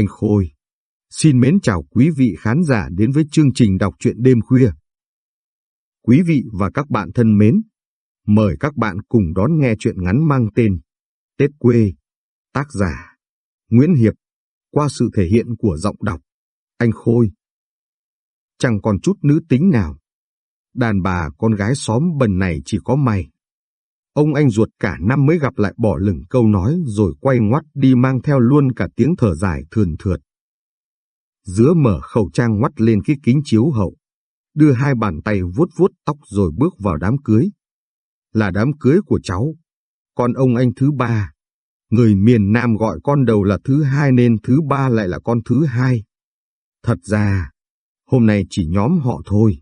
Anh Khôi, xin mến chào quý vị khán giả đến với chương trình đọc truyện đêm khuya. Quý vị và các bạn thân mến, mời các bạn cùng đón nghe truyện ngắn mang tên Tết quê, tác giả Nguyễn Hiệp, qua sự thể hiện của giọng đọc Anh Khôi. Chẳng còn chút nữ tính nào. Đàn bà con gái xóm bần này chỉ có mày. Ông anh ruột cả năm mới gặp lại bỏ lửng câu nói rồi quay ngoắt đi mang theo luôn cả tiếng thở dài thườn thượt. Dứa mở khẩu trang ngoắt lên cái kính chiếu hậu, đưa hai bàn tay vuốt vuốt tóc rồi bước vào đám cưới. Là đám cưới của cháu, con ông anh thứ ba. Người miền Nam gọi con đầu là thứ hai nên thứ ba lại là con thứ hai. Thật ra, hôm nay chỉ nhóm họ thôi,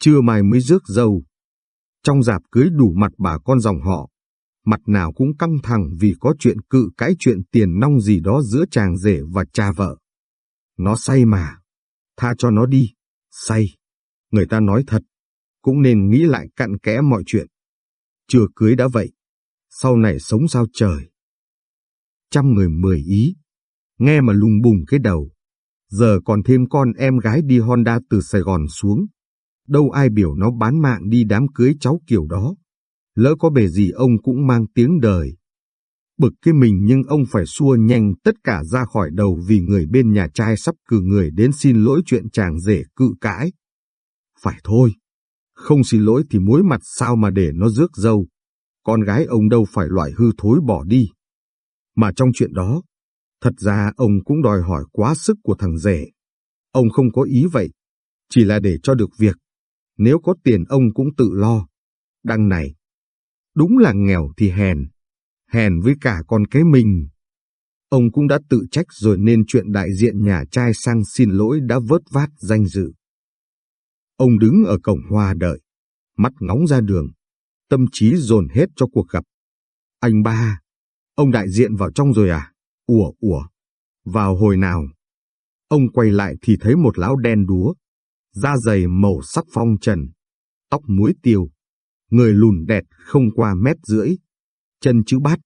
trưa mai mới rước dâu. Trong dạp cưới đủ mặt bà con dòng họ, mặt nào cũng căng thẳng vì có chuyện cự cãi chuyện tiền nong gì đó giữa chàng rể và cha vợ. Nó say mà, tha cho nó đi, say. Người ta nói thật, cũng nên nghĩ lại cặn kẽ mọi chuyện. Chưa cưới đã vậy, sau này sống sao trời. Trăm người mười ý, nghe mà lùng bùng cái đầu. Giờ còn thêm con em gái đi Honda từ Sài Gòn xuống. Đâu ai biểu nó bán mạng đi đám cưới cháu kiểu đó. Lỡ có bề gì ông cũng mang tiếng đời. Bực cái mình nhưng ông phải xua nhanh tất cả ra khỏi đầu vì người bên nhà trai sắp cử người đến xin lỗi chuyện chàng rể cự cãi. Phải thôi, không xin lỗi thì mối mặt sao mà để nó rước dâu. Con gái ông đâu phải loại hư thối bỏ đi. Mà trong chuyện đó, thật ra ông cũng đòi hỏi quá sức của thằng rể. Ông không có ý vậy, chỉ là để cho được việc. Nếu có tiền ông cũng tự lo. Đằng này, đúng là nghèo thì hèn, hèn với cả con cái mình. Ông cũng đã tự trách rồi nên chuyện đại diện nhà trai sang xin lỗi đã vớt vát danh dự. Ông đứng ở cổng hoa đợi, mắt ngóng ra đường, tâm trí dồn hết cho cuộc gặp. Anh ba, ông đại diện vào trong rồi à? Ủa ủa, vào hồi nào? Ông quay lại thì thấy một lão đen đúa, da dày màu sắc phong trần, tóc muối tiêu, người lùn đẹp không qua mét rưỡi, chân chữ bát.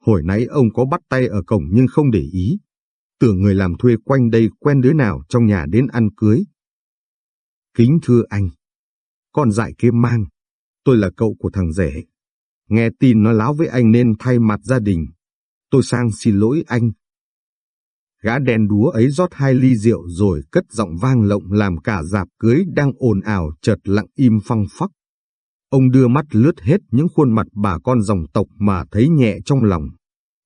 Hồi nãy ông có bắt tay ở cổng nhưng không để ý, tưởng người làm thuê quanh đây quen đứa nào trong nhà đến ăn cưới. Kính thưa anh, con dại kia mang, tôi là cậu của thằng rể. Nghe tin nó láo với anh nên thay mặt gia đình. Tôi sang xin lỗi anh. Gã đen đúa ấy rót hai ly rượu rồi cất giọng vang lộng làm cả dạp cưới đang ồn ào chợt lặng im phăng phắc. Ông đưa mắt lướt hết những khuôn mặt bà con dòng tộc mà thấy nhẹ trong lòng.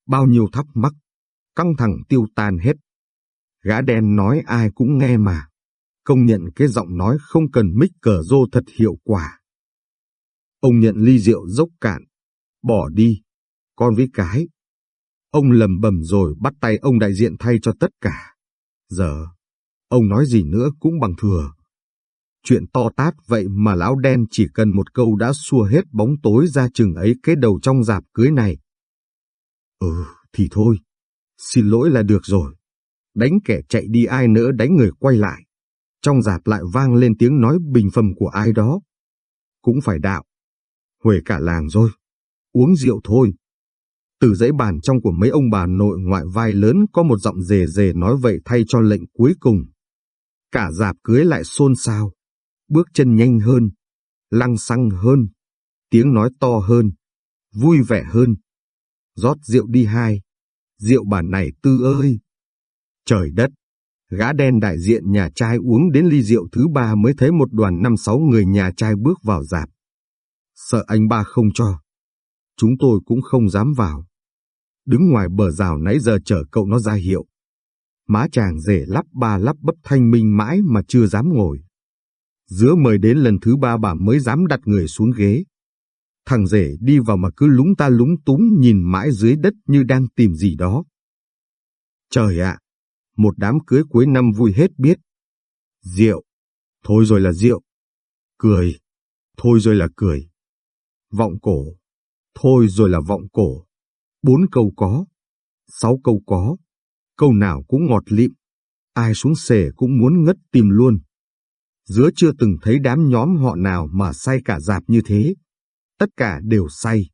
Bao nhiêu thắc mắc, căng thẳng tiêu tan hết. Gã đen nói ai cũng nghe mà. Công nhận cái giọng nói không cần mic cờ rô thật hiệu quả. Ông nhận ly rượu dốc cạn, bỏ đi, con với cái. Ông lầm bầm rồi bắt tay ông đại diện thay cho tất cả. Giờ, ông nói gì nữa cũng bằng thừa. Chuyện to tát vậy mà lão đen chỉ cần một câu đã xua hết bóng tối ra chừng ấy cái đầu trong dạp cưới này. Ừ, thì thôi. Xin lỗi là được rồi. Đánh kẻ chạy đi ai nữa đánh người quay lại. Trong dạp lại vang lên tiếng nói bình phẩm của ai đó. Cũng phải đạo. Huề cả làng rồi. Uống rượu thôi. Từ dãy bàn trong của mấy ông bà nội ngoại vai lớn có một giọng rề rề nói vậy thay cho lệnh cuối cùng. Cả dạp cưới lại xôn xao bước chân nhanh hơn, lăng xăng hơn, tiếng nói to hơn, vui vẻ hơn. Rót rượu đi hai, rượu bản này tư ơi. Trời đất, gã đen đại diện nhà trai uống đến ly rượu thứ ba mới thấy một đoàn năm sáu người nhà trai bước vào dạp. Sợ anh ba không cho. Chúng tôi cũng không dám vào. Đứng ngoài bờ rào nãy giờ chờ cậu nó ra hiệu. Má chàng rể lắp ba lắp bấp thanh minh mãi mà chưa dám ngồi. Giữa mời đến lần thứ ba bà mới dám đặt người xuống ghế. Thằng rể đi vào mà cứ lúng ta lúng túng nhìn mãi dưới đất như đang tìm gì đó. Trời ạ, một đám cưới cuối năm vui hết biết. Rượu, thôi rồi là rượu. Cười, thôi rồi là cười. Vọng cổ, thôi rồi là vọng cổ. Bốn câu có, sáu câu có, câu nào cũng ngọt lịm. Ai xuống xề cũng muốn ngất tìm luôn. Dứa chưa từng thấy đám nhóm họ nào mà say cả dạp như thế. Tất cả đều say.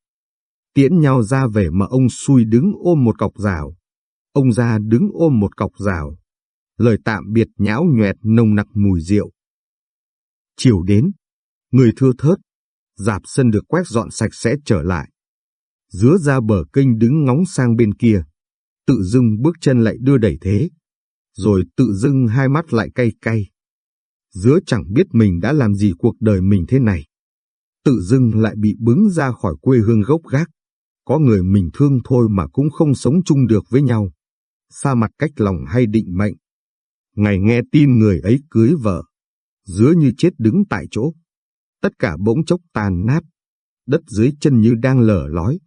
Tiễn nhau ra về mà ông xui đứng ôm một cọc rào. ông ra đứng ôm một cọc rào. Lời tạm biệt nhão nhoẹt nồng nặc mùi rượu. Chiều đến, người thưa thớt, dạp sân được quét dọn sạch sẽ trở lại. Dứa ra bờ kênh đứng ngóng sang bên kia, tự dưng bước chân lại đưa đẩy thế, rồi tự dưng hai mắt lại cay cay. Dứa chẳng biết mình đã làm gì cuộc đời mình thế này. Tự dưng lại bị bứng ra khỏi quê hương gốc gác. Có người mình thương thôi mà cũng không sống chung được với nhau. Xa mặt cách lòng hay định mệnh. Ngày nghe tin người ấy cưới vợ. Dứa như chết đứng tại chỗ. Tất cả bỗng chốc tan nát. Đất dưới chân như đang lở lói.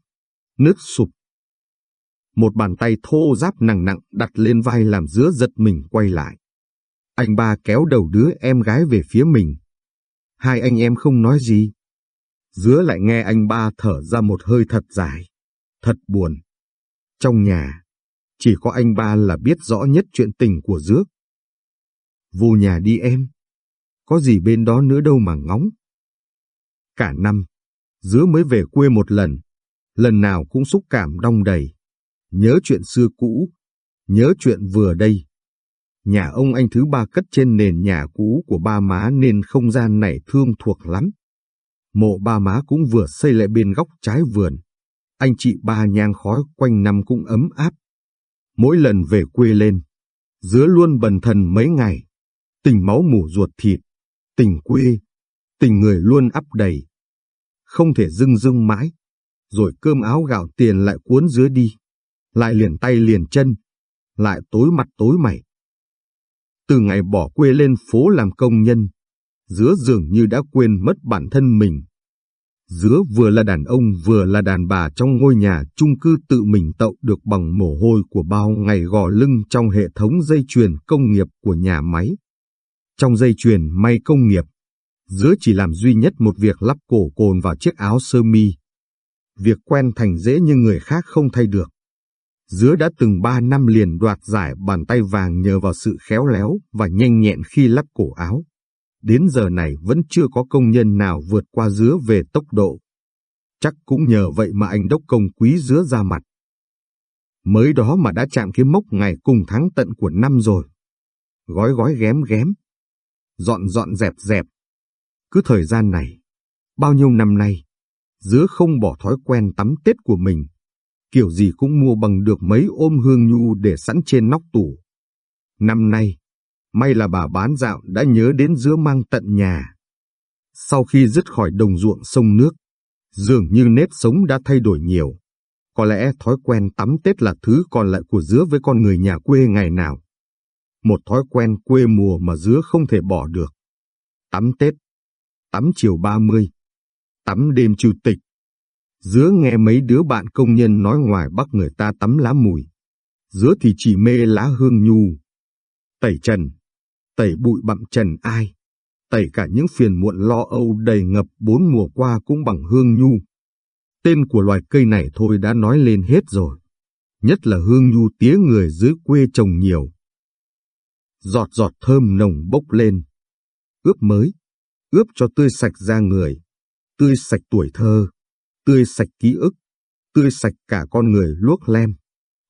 Nước sụp. Một bàn tay thô giáp nặng nặng đặt lên vai làm dứa giật mình quay lại. Anh ba kéo đầu đứa em gái về phía mình. Hai anh em không nói gì. Dứa lại nghe anh ba thở ra một hơi thật dài. Thật buồn. Trong nhà, chỉ có anh ba là biết rõ nhất chuyện tình của Dứa. Vô nhà đi em. Có gì bên đó nữa đâu mà ngóng. Cả năm, Dứa mới về quê một lần. Lần nào cũng xúc cảm đong đầy. Nhớ chuyện xưa cũ. Nhớ chuyện vừa đây. Nhà ông anh thứ ba cất trên nền nhà cũ của ba má nên không gian này thương thuộc lắm. Mộ ba má cũng vừa xây lại bên góc trái vườn. Anh chị ba nhang khói quanh năm cũng ấm áp. Mỗi lần về quê lên, dứa luôn bần thần mấy ngày. Tình máu mủ ruột thịt, tình quê, tình người luôn ắp đầy. Không thể dưng dưng mãi, rồi cơm áo gạo tiền lại cuốn dứa đi. Lại liền tay liền chân, lại tối mặt tối mày. Từ ngày bỏ quê lên phố làm công nhân, Dứa dường như đã quên mất bản thân mình. Dứa vừa là đàn ông vừa là đàn bà trong ngôi nhà chung cư tự mình tậu được bằng mồ hôi của bao ngày gò lưng trong hệ thống dây chuyền công nghiệp của nhà máy. Trong dây chuyền may công nghiệp, Dứa chỉ làm duy nhất một việc lắp cổ cồn vào chiếc áo sơ mi. Việc quen thành dễ nhưng người khác không thay được. Dứa đã từng ba năm liền đoạt giải bàn tay vàng nhờ vào sự khéo léo và nhanh nhẹn khi lắp cổ áo. Đến giờ này vẫn chưa có công nhân nào vượt qua dứa về tốc độ. Chắc cũng nhờ vậy mà anh đốc công quý dứa ra mặt. Mới đó mà đã chạm cái mốc ngày cùng tháng tận của năm rồi. Gói gói ghém ghém. Dọn dọn dẹp dẹp. Cứ thời gian này, bao nhiêu năm nay, dứa không bỏ thói quen tắm Tết của mình kiểu gì cũng mua bằng được mấy ôm hương nhu để sẵn trên nóc tủ. Năm nay, may là bà bán dạo đã nhớ đến dứa mang tận nhà. Sau khi dứt khỏi đồng ruộng sông nước, dường như nếp sống đã thay đổi nhiều. Có lẽ thói quen tắm Tết là thứ còn lại của dứa với con người nhà quê ngày nào. Một thói quen quê mùa mà dứa không thể bỏ được. Tắm Tết, tắm chiều 30, tắm đêm chủ tịch, Dứa nghe mấy đứa bạn công nhân nói ngoài bắc người ta tắm lá mùi. Dứa thì chỉ mê lá hương nhu. Tẩy trần. Tẩy bụi bặm trần ai. Tẩy cả những phiền muộn lo âu đầy ngập bốn mùa qua cũng bằng hương nhu. Tên của loài cây này thôi đã nói lên hết rồi. Nhất là hương nhu tía người dưới quê trồng nhiều. Giọt giọt thơm nồng bốc lên. Ướp mới. Ướp cho tươi sạch da người. Tươi sạch tuổi thơ tươi sạch ký ức, tươi sạch cả con người luốc lem,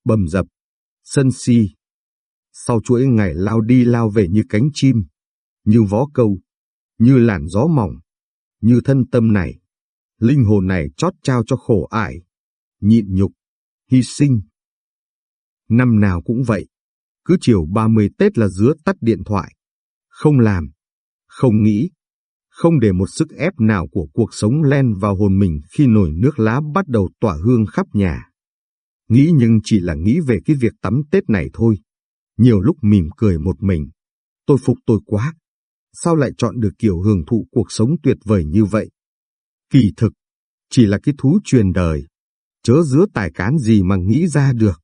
bầm dập, sân si. Sau chuỗi ngày lao đi lao về như cánh chim, như vó câu, như làn gió mỏng, như thân tâm này, linh hồn này chót trao cho khổ ải, nhịn nhục, hy sinh. Năm nào cũng vậy, cứ chiều 30 Tết là dứa tắt điện thoại, không làm, không nghĩ, không để một sức ép nào của cuộc sống len vào hồn mình khi nồi nước lá bắt đầu tỏa hương khắp nhà. Nghĩ nhưng chỉ là nghĩ về cái việc tắm Tết này thôi. Nhiều lúc mỉm cười một mình. Tôi phục tôi quá. Sao lại chọn được kiểu hưởng thụ cuộc sống tuyệt vời như vậy? Kỳ thực, chỉ là cái thú truyền đời. Chớ dứa tài cán gì mà nghĩ ra được.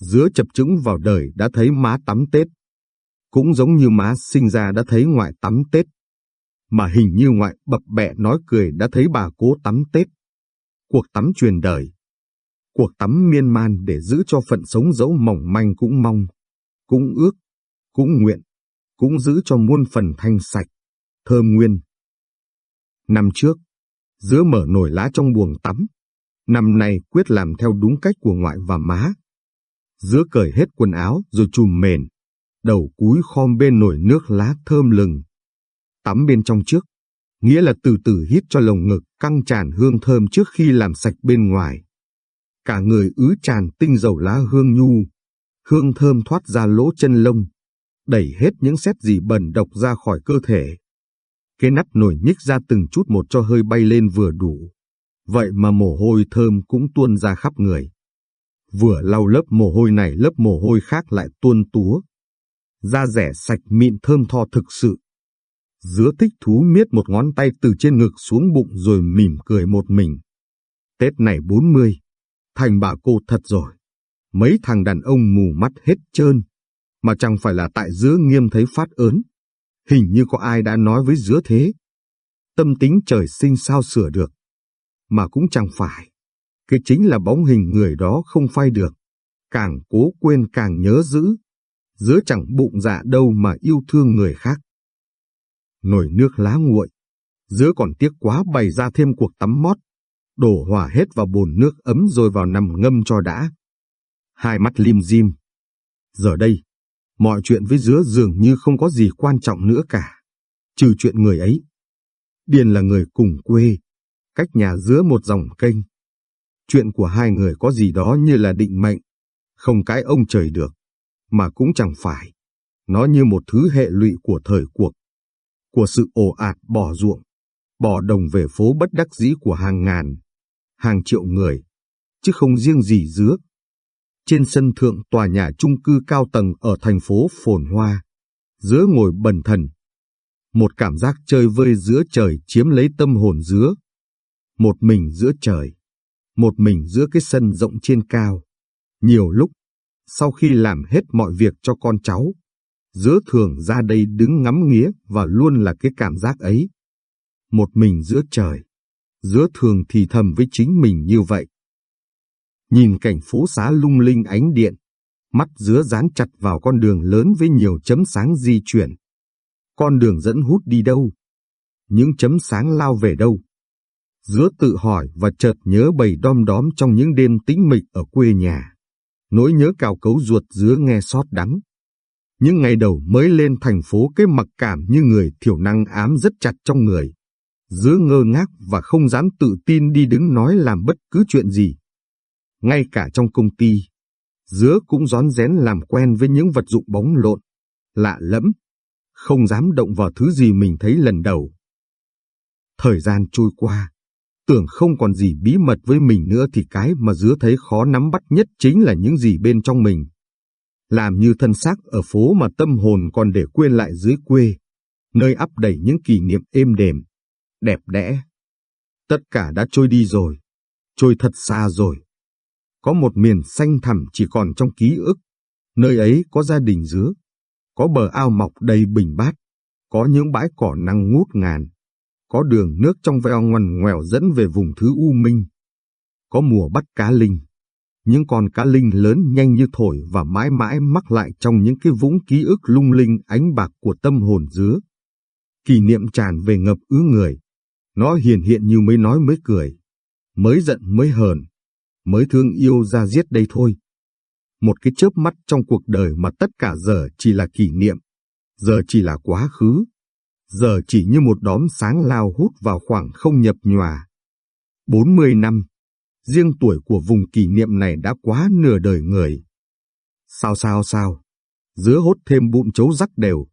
Dứa chập chững vào đời đã thấy má tắm Tết. Cũng giống như má sinh ra đã thấy ngoại tắm Tết mà hình như ngoại bập bẹ nói cười đã thấy bà cố tắm Tết. Cuộc tắm truyền đời. Cuộc tắm miên man để giữ cho phận sống dẫu mỏng manh cũng mong, cũng ước, cũng nguyện, cũng giữ cho muôn phần thanh sạch, thơm nguyên. Năm trước, giữa mở nổi lá trong buồng tắm, năm nay quyết làm theo đúng cách của ngoại và má. Dứa cởi hết quần áo rồi chùm mền, đầu cúi khom bên nồi nước lá thơm lừng. Tắm bên trong trước, nghĩa là từ từ hít cho lồng ngực căng tràn hương thơm trước khi làm sạch bên ngoài. Cả người ứ tràn tinh dầu lá hương nhu, hương thơm thoát ra lỗ chân lông, đẩy hết những xét gì bẩn độc ra khỏi cơ thể. Cái nắp nổi nhích ra từng chút một cho hơi bay lên vừa đủ. Vậy mà mồ hôi thơm cũng tuôn ra khắp người. Vừa lau lớp mồ hôi này lớp mồ hôi khác lại tuôn túa. Da rẻ sạch mịn thơm tho thực sự. Dứa thích thú miết một ngón tay từ trên ngực xuống bụng rồi mỉm cười một mình. Tết này 40, thành bà cô thật rồi. Mấy thằng đàn ông mù mắt hết trơn, mà chẳng phải là tại dứa nghiêm thấy phát ớn. Hình như có ai đã nói với dứa thế. Tâm tính trời sinh sao sửa được. Mà cũng chẳng phải. Cái chính là bóng hình người đó không phai được. Càng cố quên càng nhớ giữ. Dứa chẳng bụng dạ đâu mà yêu thương người khác. Nồi nước lá nguội. Dứa còn tiếc quá bày ra thêm cuộc tắm mót. Đổ hòa hết vào bồn nước ấm rồi vào nằm ngâm cho đã. Hai mắt lim dim. Giờ đây, mọi chuyện với dứa dường như không có gì quan trọng nữa cả. Trừ chuyện người ấy. Điền là người cùng quê, cách nhà dứa một dòng kênh. Chuyện của hai người có gì đó như là định mệnh, không cái ông trời được, mà cũng chẳng phải. Nó như một thứ hệ lụy của thời cuộc, của sự ồ ạt bỏ ruộng, bỏ đồng về phố bất đắc dĩ của hàng ngàn, hàng triệu người, chứ không riêng gì dứa. Trên sân thượng tòa nhà chung cư cao tầng ở thành phố phồn hoa, dứa ngồi bần thần. Một cảm giác chơi vơi giữa trời chiếm lấy tâm hồn dứa. Một mình giữa trời, một mình giữa cái sân rộng trên cao. Nhiều lúc, sau khi làm hết mọi việc cho con cháu, dứa thường ra đây đứng ngắm nghía và luôn là cái cảm giác ấy. Một mình giữa trời, dứa thường thì thầm với chính mình như vậy. Nhìn cảnh phố xá lung linh ánh điện, mắt dứa dán chặt vào con đường lớn với nhiều chấm sáng di chuyển. Con đường dẫn hút đi đâu? Những chấm sáng lao về đâu? Dứa tự hỏi và chợt nhớ bầy đom đóm trong những đêm tĩnh mịch ở quê nhà. Nỗi nhớ cào cấu ruột dứa nghe xót đắng. Những ngày đầu mới lên thành phố cái mặc cảm như người thiểu năng ám rất chặt trong người. Dứa ngơ ngác và không dám tự tin đi đứng nói làm bất cứ chuyện gì. Ngay cả trong công ty, Dứa cũng rón rén làm quen với những vật dụng bóng lộn, lạ lẫm, không dám động vào thứ gì mình thấy lần đầu. Thời gian trôi qua, tưởng không còn gì bí mật với mình nữa thì cái mà Dứa thấy khó nắm bắt nhất chính là những gì bên trong mình. Làm như thân xác ở phố mà tâm hồn còn để quên lại dưới quê, nơi ắp đầy những kỷ niệm êm đềm, đẹp đẽ. Tất cả đã trôi đi rồi, trôi thật xa rồi. Có một miền xanh thẳm chỉ còn trong ký ức, nơi ấy có gia đình dứa, có bờ ao mọc đầy bình bát, có những bãi cỏ năng ngút ngàn, có đường nước trong veo ngoằn ngoèo dẫn về vùng thứ u minh. Có mùa bắt cá linh, những con cá linh lớn nhanh như thổi và mãi mãi mắc lại trong những cái vũng ký ức lung linh ánh bạc của tâm hồn dứa. Kỷ niệm tràn về ngập ứ người, nó hiền hiện như mới nói mới cười, mới giận mới hờn, mới thương yêu ra giết đây thôi. Một cái chớp mắt trong cuộc đời mà tất cả giờ chỉ là kỷ niệm, giờ chỉ là quá khứ, giờ chỉ như một đóm sáng lao hút vào khoảng không nhập nhòa. 40 năm, riêng tuổi của vùng kỷ niệm này đã quá nửa đời người. Sao sao sao, dứa hốt thêm bụng chấu rắc đều,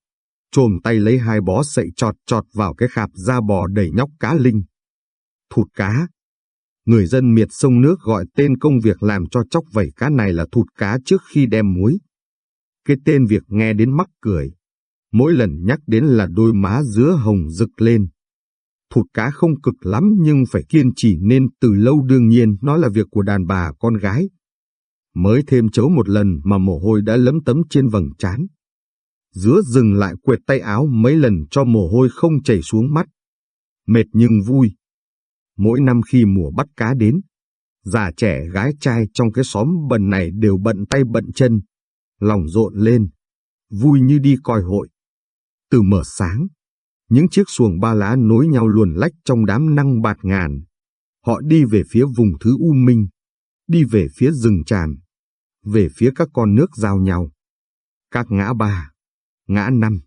trồm tay lấy hai bó sậy trọt trọt vào cái khạp da bò đầy nhóc cá linh. Thụt cá, Người dân miệt sông nước gọi tên công việc làm cho chóc vẩy cá này là thụt cá trước khi đem muối. Cái tên việc nghe đến mắc cười. Mỗi lần nhắc đến là đôi má dứa hồng rực lên. Thụt cá không cực lắm nhưng phải kiên trì nên từ lâu đương nhiên nó là việc của đàn bà con gái. Mới thêm chấu một lần mà mồ hôi đã lấm tấm trên vầng trán. Dứa dừng lại quẹt tay áo mấy lần cho mồ hôi không chảy xuống mắt. Mệt nhưng vui, Mỗi năm khi mùa bắt cá đến, già trẻ gái trai trong cái xóm bần này đều bận tay bận chân, lòng rộn lên, vui như đi coi hội. Từ mở sáng, những chiếc xuồng ba lá nối nhau luồn lách trong đám năng bạt ngàn. Họ đi về phía vùng thứ U Minh, đi về phía rừng tràm, về phía các con nước giao nhau. Các ngã ba, ngã năm,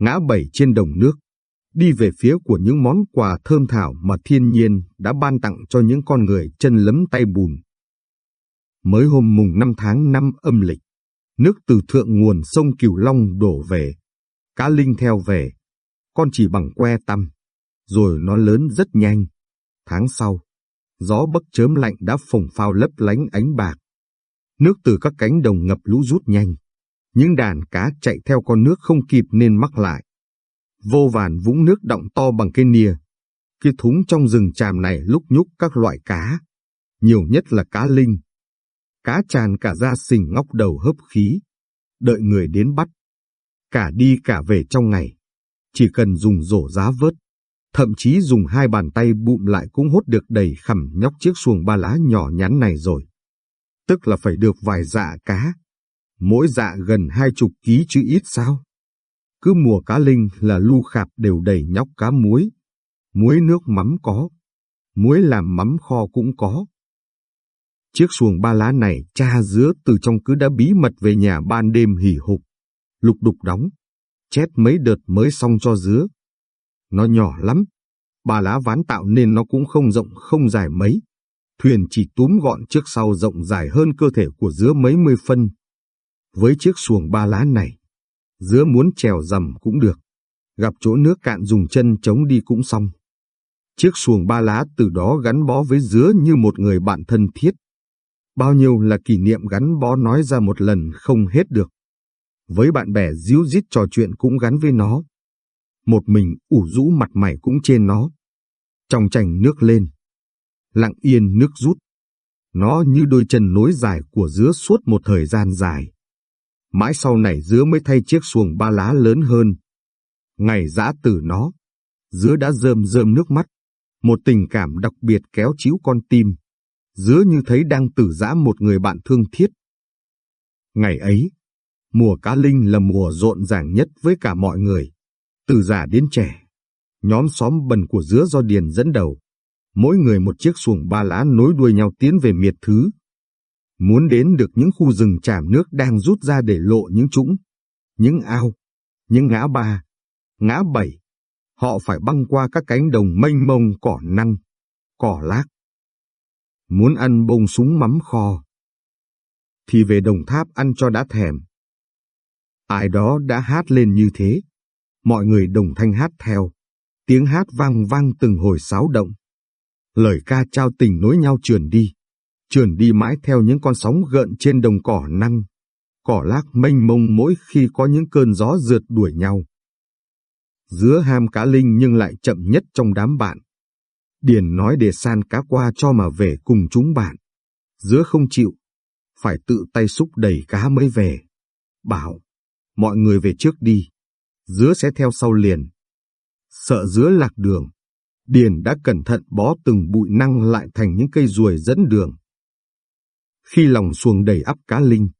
ngã bảy trên đồng nước, đi về phía của những món quà thơm thảo mà thiên nhiên đã ban tặng cho những con người chân lấm tay bùn. Mới hôm mùng 5 tháng 5 âm lịch, nước từ thượng nguồn sông Cửu Long đổ về, cá linh theo về, con chỉ bằng que tăm, rồi nó lớn rất nhanh. Tháng sau, gió bấc chớm lạnh đã phồng phao lấp lánh ánh bạc. Nước từ các cánh đồng ngập lũ rút nhanh, những đàn cá chạy theo con nước không kịp nên mắc lại. Vô vàn vũng nước động to bằng cây nia. Cái thúng trong rừng tràm này lúc nhúc các loại cá, nhiều nhất là cá linh. Cá tràn cả ra sình ngóc đầu hấp khí, đợi người đến bắt. Cả đi cả về trong ngày, chỉ cần dùng rổ giá vớt, thậm chí dùng hai bàn tay bụm lại cũng hốt được đầy khẩm nhóc chiếc xuồng ba lá nhỏ nhắn này rồi. Tức là phải được vài dạ cá, mỗi dạ gần hai chục ký chứ ít sao. Cứ mùa cá linh là lu khạp đều đầy nhóc cá muối. Muối nước mắm có. Muối làm mắm kho cũng có. Chiếc xuồng ba lá này cha dứa từ trong cứ đã bí mật về nhà ban đêm hỉ hục. Lục đục đóng. Chét mấy đợt mới xong cho dứa. Nó nhỏ lắm. Ba lá ván tạo nên nó cũng không rộng không dài mấy. Thuyền chỉ túm gọn trước sau rộng dài hơn cơ thể của dứa mấy mươi phân. Với chiếc xuồng ba lá này, dứa muốn trèo dầm cũng được, gặp chỗ nước cạn dùng chân chống đi cũng xong. Chiếc xuồng ba lá từ đó gắn bó với dứa như một người bạn thân thiết. Bao nhiêu là kỷ niệm gắn bó nói ra một lần không hết được. Với bạn bè díu dít trò chuyện cũng gắn với nó. Một mình ủ rũ mặt mày cũng trên nó. Trong chành nước lên. Lặng yên nước rút. Nó như đôi chân nối dài của dứa suốt một thời gian dài. Mãi sau này dứa mới thay chiếc xuồng ba lá lớn hơn. Ngày giã từ nó, dứa đã rơm rơm nước mắt. Một tình cảm đặc biệt kéo chíu con tim. Dứa như thấy đang tử giã một người bạn thương thiết. Ngày ấy, mùa cá linh là mùa rộn ràng nhất với cả mọi người. Từ già đến trẻ, nhóm xóm bần của dứa do Điền dẫn đầu. Mỗi người một chiếc xuồng ba lá nối đuôi nhau tiến về miệt thứ muốn đến được những khu rừng tràm nước đang rút ra để lộ những trũng, những ao, những ngã ba, ngã bảy. Họ phải băng qua các cánh đồng mênh mông cỏ năng, cỏ lác. Muốn ăn bông súng mắm kho, thì về đồng tháp ăn cho đã thèm. Ai đó đã hát lên như thế, mọi người đồng thanh hát theo, tiếng hát vang vang từng hồi sáo động. Lời ca trao tình nối nhau trườn đi trườn đi mãi theo những con sóng gợn trên đồng cỏ năng, cỏ lác mênh mông mỗi khi có những cơn gió rượt đuổi nhau. Dứa ham cá linh nhưng lại chậm nhất trong đám bạn. Điền nói để san cá qua cho mà về cùng chúng bạn. Dứa không chịu, phải tự tay xúc đầy cá mới về. Bảo, mọi người về trước đi, dứa sẽ theo sau liền. Sợ dứa lạc đường, Điền đã cẩn thận bó từng bụi năng lại thành những cây ruồi dẫn đường. Khi lòng xuồng đầy ắp cá linh,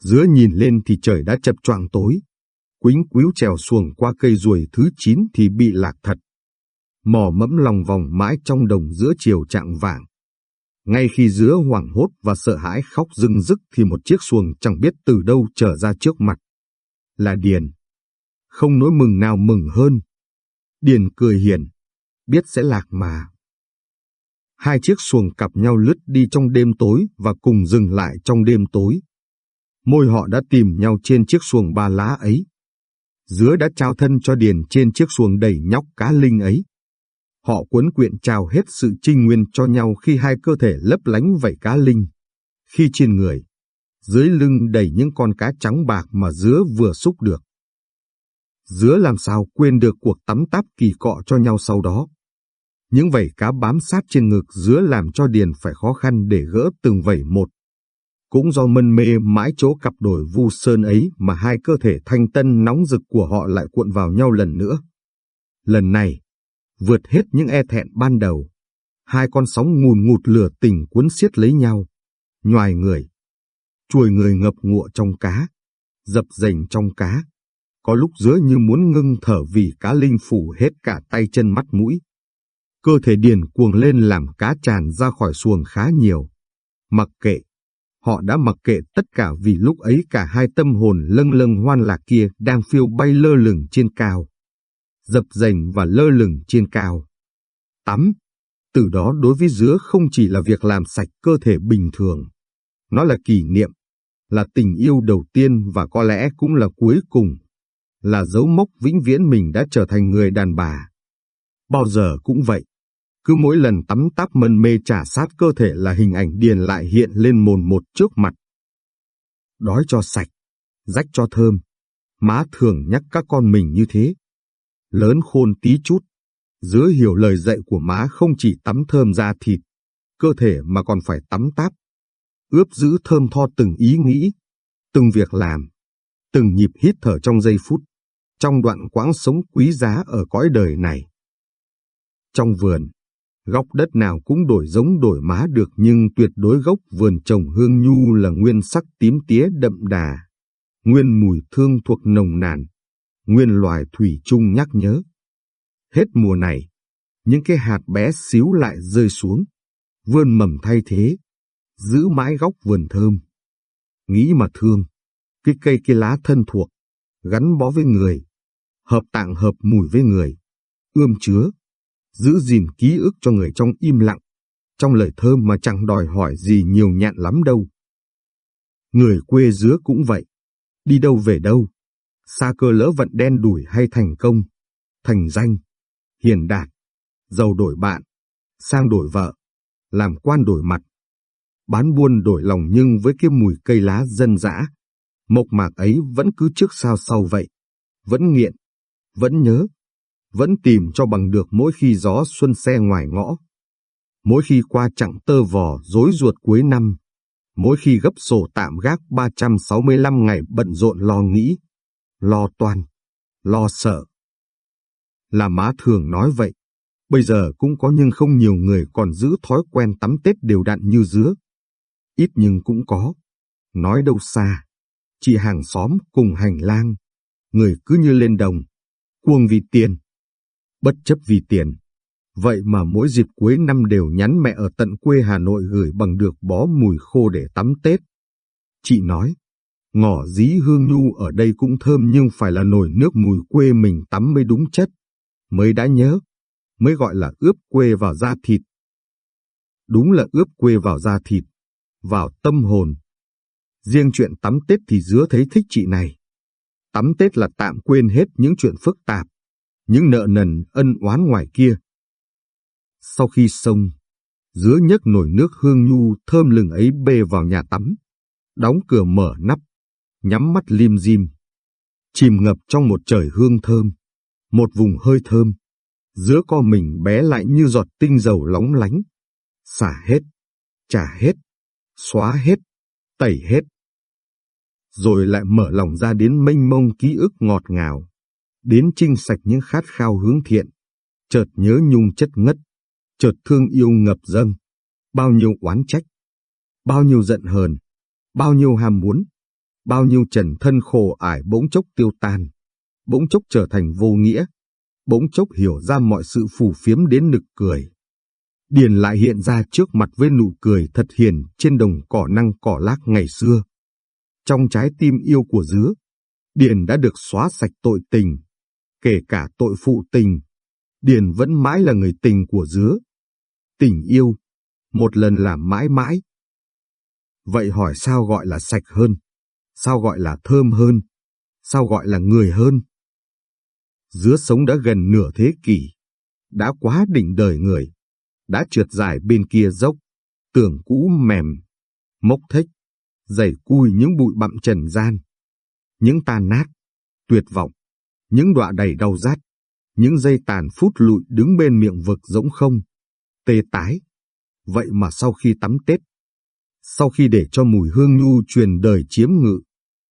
dứa nhìn lên thì trời đã chập choạng tối. Quýnh quýu trèo xuồng qua cây ruồi thứ chín thì bị lạc thật. Mò mẫm lòng vòng mãi trong đồng giữa chiều trạng vàng. Ngay khi dứa hoảng hốt và sợ hãi khóc rưng rức thì một chiếc xuồng chẳng biết từ đâu trở ra trước mặt. Là Điền. Không nỗi mừng nào mừng hơn. Điền cười hiền. Biết sẽ lạc mà. Hai chiếc xuồng cặp nhau lướt đi trong đêm tối và cùng dừng lại trong đêm tối. Môi họ đã tìm nhau trên chiếc xuồng ba lá ấy. Dứa đã trao thân cho Điền trên chiếc xuồng đầy nhóc cá linh ấy. Họ cuốn quyện trao hết sự trinh nguyên cho nhau khi hai cơ thể lấp lánh vảy cá linh. Khi trên người, dưới lưng đầy những con cá trắng bạc mà dứa vừa xúc được. Dứa làm sao quên được cuộc tắm táp kỳ cọ cho nhau sau đó. Những vảy cá bám sát trên ngực dứa làm cho Điền phải khó khăn để gỡ từng vảy một. Cũng do mân mê mãi chỗ cặp đồi vu sơn ấy mà hai cơ thể thanh tân nóng rực của họ lại cuộn vào nhau lần nữa. Lần này, vượt hết những e thẹn ban đầu, hai con sóng ngùn ngụt lửa tình cuốn xiết lấy nhau, nhoài người, chuồi người ngập ngụa trong cá, dập dềnh trong cá. Có lúc dứa như muốn ngưng thở vì cá linh phủ hết cả tay chân mắt mũi. Cơ thể điền cuồng lên làm cá tràn ra khỏi xuồng khá nhiều. Mặc kệ, Họ đã mặc kệ tất cả vì lúc ấy cả hai tâm hồn lâng lâng hoan lạc kia đang phiêu bay lơ lửng trên cao. Dập dềnh và lơ lửng trên cao. Tắm. Từ đó đối với dứa không chỉ là việc làm sạch cơ thể bình thường. Nó là kỷ niệm, là tình yêu đầu tiên và có lẽ cũng là cuối cùng. Là dấu mốc vĩnh viễn mình đã trở thành người đàn bà. Bao giờ cũng vậy. Cứ mỗi lần tắm táp mân mê trả sát cơ thể là hình ảnh điền lại hiện lên mồn một trước mặt. Đói cho sạch, rách cho thơm. Má thường nhắc các con mình như thế. Lớn khôn tí chút. dưới hiểu lời dạy của má không chỉ tắm thơm da thịt, cơ thể mà còn phải tắm táp. Ướp giữ thơm tho từng ý nghĩ, từng việc làm, từng nhịp hít thở trong giây phút, trong đoạn quãng sống quý giá ở cõi đời này. Trong vườn, Góc đất nào cũng đổi giống đổi má được nhưng tuyệt đối gốc vườn trồng hương nhu là nguyên sắc tím tía đậm đà, nguyên mùi thương thuộc nồng nàn, nguyên loài thủy chung nhắc nhớ. Hết mùa này, những cái hạt bé xíu lại rơi xuống, vươn mầm thay thế, giữ mãi góc vườn thơm. Nghĩ mà thương, cái cây cái lá thân thuộc, gắn bó với người, hợp tạng hợp mùi với người, ươm chứa, giữ gìn ký ức cho người trong im lặng, trong lời thơ mà chẳng đòi hỏi gì nhiều nhạn lắm đâu. Người quê dứa cũng vậy, đi đâu về đâu, xa cơ lỡ vận đen đủi hay thành công, thành danh, hiền đạt, giàu đổi bạn, sang đổi vợ, làm quan đổi mặt, bán buôn đổi lòng nhưng với cái mùi cây lá dân dã, mộc mạc ấy vẫn cứ trước sau sau vậy, vẫn nghiện, vẫn nhớ, vẫn tìm cho bằng được mỗi khi gió xuân xe ngoài ngõ. Mỗi khi qua chặng tơ vò rối ruột cuối năm, mỗi khi gấp sổ tạm gác 365 ngày bận rộn lo nghĩ, lo toan, lo sợ. Là má thường nói vậy, bây giờ cũng có nhưng không nhiều người còn giữ thói quen tắm Tết đều đặn như dứa. Ít nhưng cũng có, nói đâu xa, chị hàng xóm cùng hành lang, người cứ như lên đồng, cuồng vì tiền, bất chấp vì tiền. Vậy mà mỗi dịp cuối năm đều nhắn mẹ ở tận quê Hà Nội gửi bằng được bó mùi khô để tắm Tết. Chị nói, ngỏ dí hương nhu ở đây cũng thơm nhưng phải là nồi nước mùi quê mình tắm mới đúng chất. Mới đã nhớ, mới gọi là ướp quê vào da thịt. Đúng là ướp quê vào da thịt, vào tâm hồn. Riêng chuyện tắm Tết thì dứa thấy thích chị này. Tắm Tết là tạm quên hết những chuyện phức tạp những nợ nần ân oán ngoài kia. Sau khi xong, dứa nhấc nồi nước hương nhu thơm lừng ấy bê vào nhà tắm, đóng cửa mở nắp, nhắm mắt lim dim, chìm ngập trong một trời hương thơm, một vùng hơi thơm, giữa co mình bé lại như giọt tinh dầu lóng lánh, xả hết, trả hết, xóa hết, tẩy hết. Rồi lại mở lòng ra đến mênh mông ký ức ngọt ngào, đến trinh sạch những khát khao hướng thiện, chợt nhớ nhung chất ngất, chợt thương yêu ngập dâng, bao nhiêu oán trách, bao nhiêu giận hờn, bao nhiêu ham muốn, bao nhiêu trần thân khổ ải bỗng chốc tiêu tan, bỗng chốc trở thành vô nghĩa, bỗng chốc hiểu ra mọi sự phù phiếm đến nực cười. Điền lại hiện ra trước mặt với nụ cười thật hiền trên đồng cỏ năng cỏ lác ngày xưa. Trong trái tim yêu của dứa, Điền đã được xóa sạch tội tình, kể cả tội phụ tình, Điền vẫn mãi là người tình của dứa. Tình yêu, một lần là mãi mãi. Vậy hỏi sao gọi là sạch hơn? Sao gọi là thơm hơn? Sao gọi là người hơn? Dứa sống đã gần nửa thế kỷ, đã quá đỉnh đời người, đã trượt dài bên kia dốc, tường cũ mềm, mốc thách, dày cui những bụi bặm trần gian, những tan nát, tuyệt vọng, những đọa đầy đau rát, những dây tàn phút lụi đứng bên miệng vực rỗng không, tê tái. Vậy mà sau khi tắm Tết, sau khi để cho mùi hương nhu truyền đời chiếm ngự,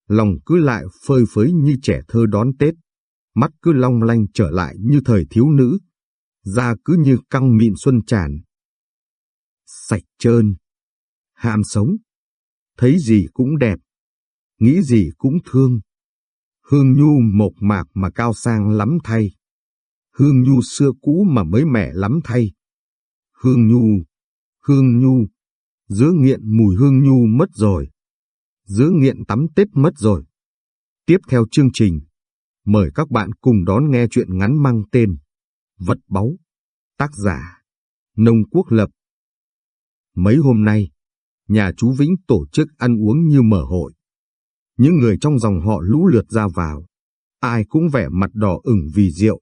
lòng cứ lại phơi phới như trẻ thơ đón Tết, mắt cứ long lanh trở lại như thời thiếu nữ, da cứ như căng mịn xuân tràn. Sạch trơn, hàm sống, thấy gì cũng đẹp, nghĩ gì cũng thương. Hương nhu mộc mạc mà cao sang lắm thay. Hương nhu xưa cũ mà mới mẻ lắm thay. Hương nhu, hương nhu, Dứa nghiện mùi hương nhu mất rồi. Dứa nghiện tắm Tết mất rồi. Tiếp theo chương trình, mời các bạn cùng đón nghe chuyện ngắn mang tên Vật Báu, tác giả Nông Quốc Lập. Mấy hôm nay, nhà chú Vĩnh tổ chức ăn uống như mở hội. Những người trong dòng họ lũ lượt ra vào, ai cũng vẻ mặt đỏ ửng vì rượu.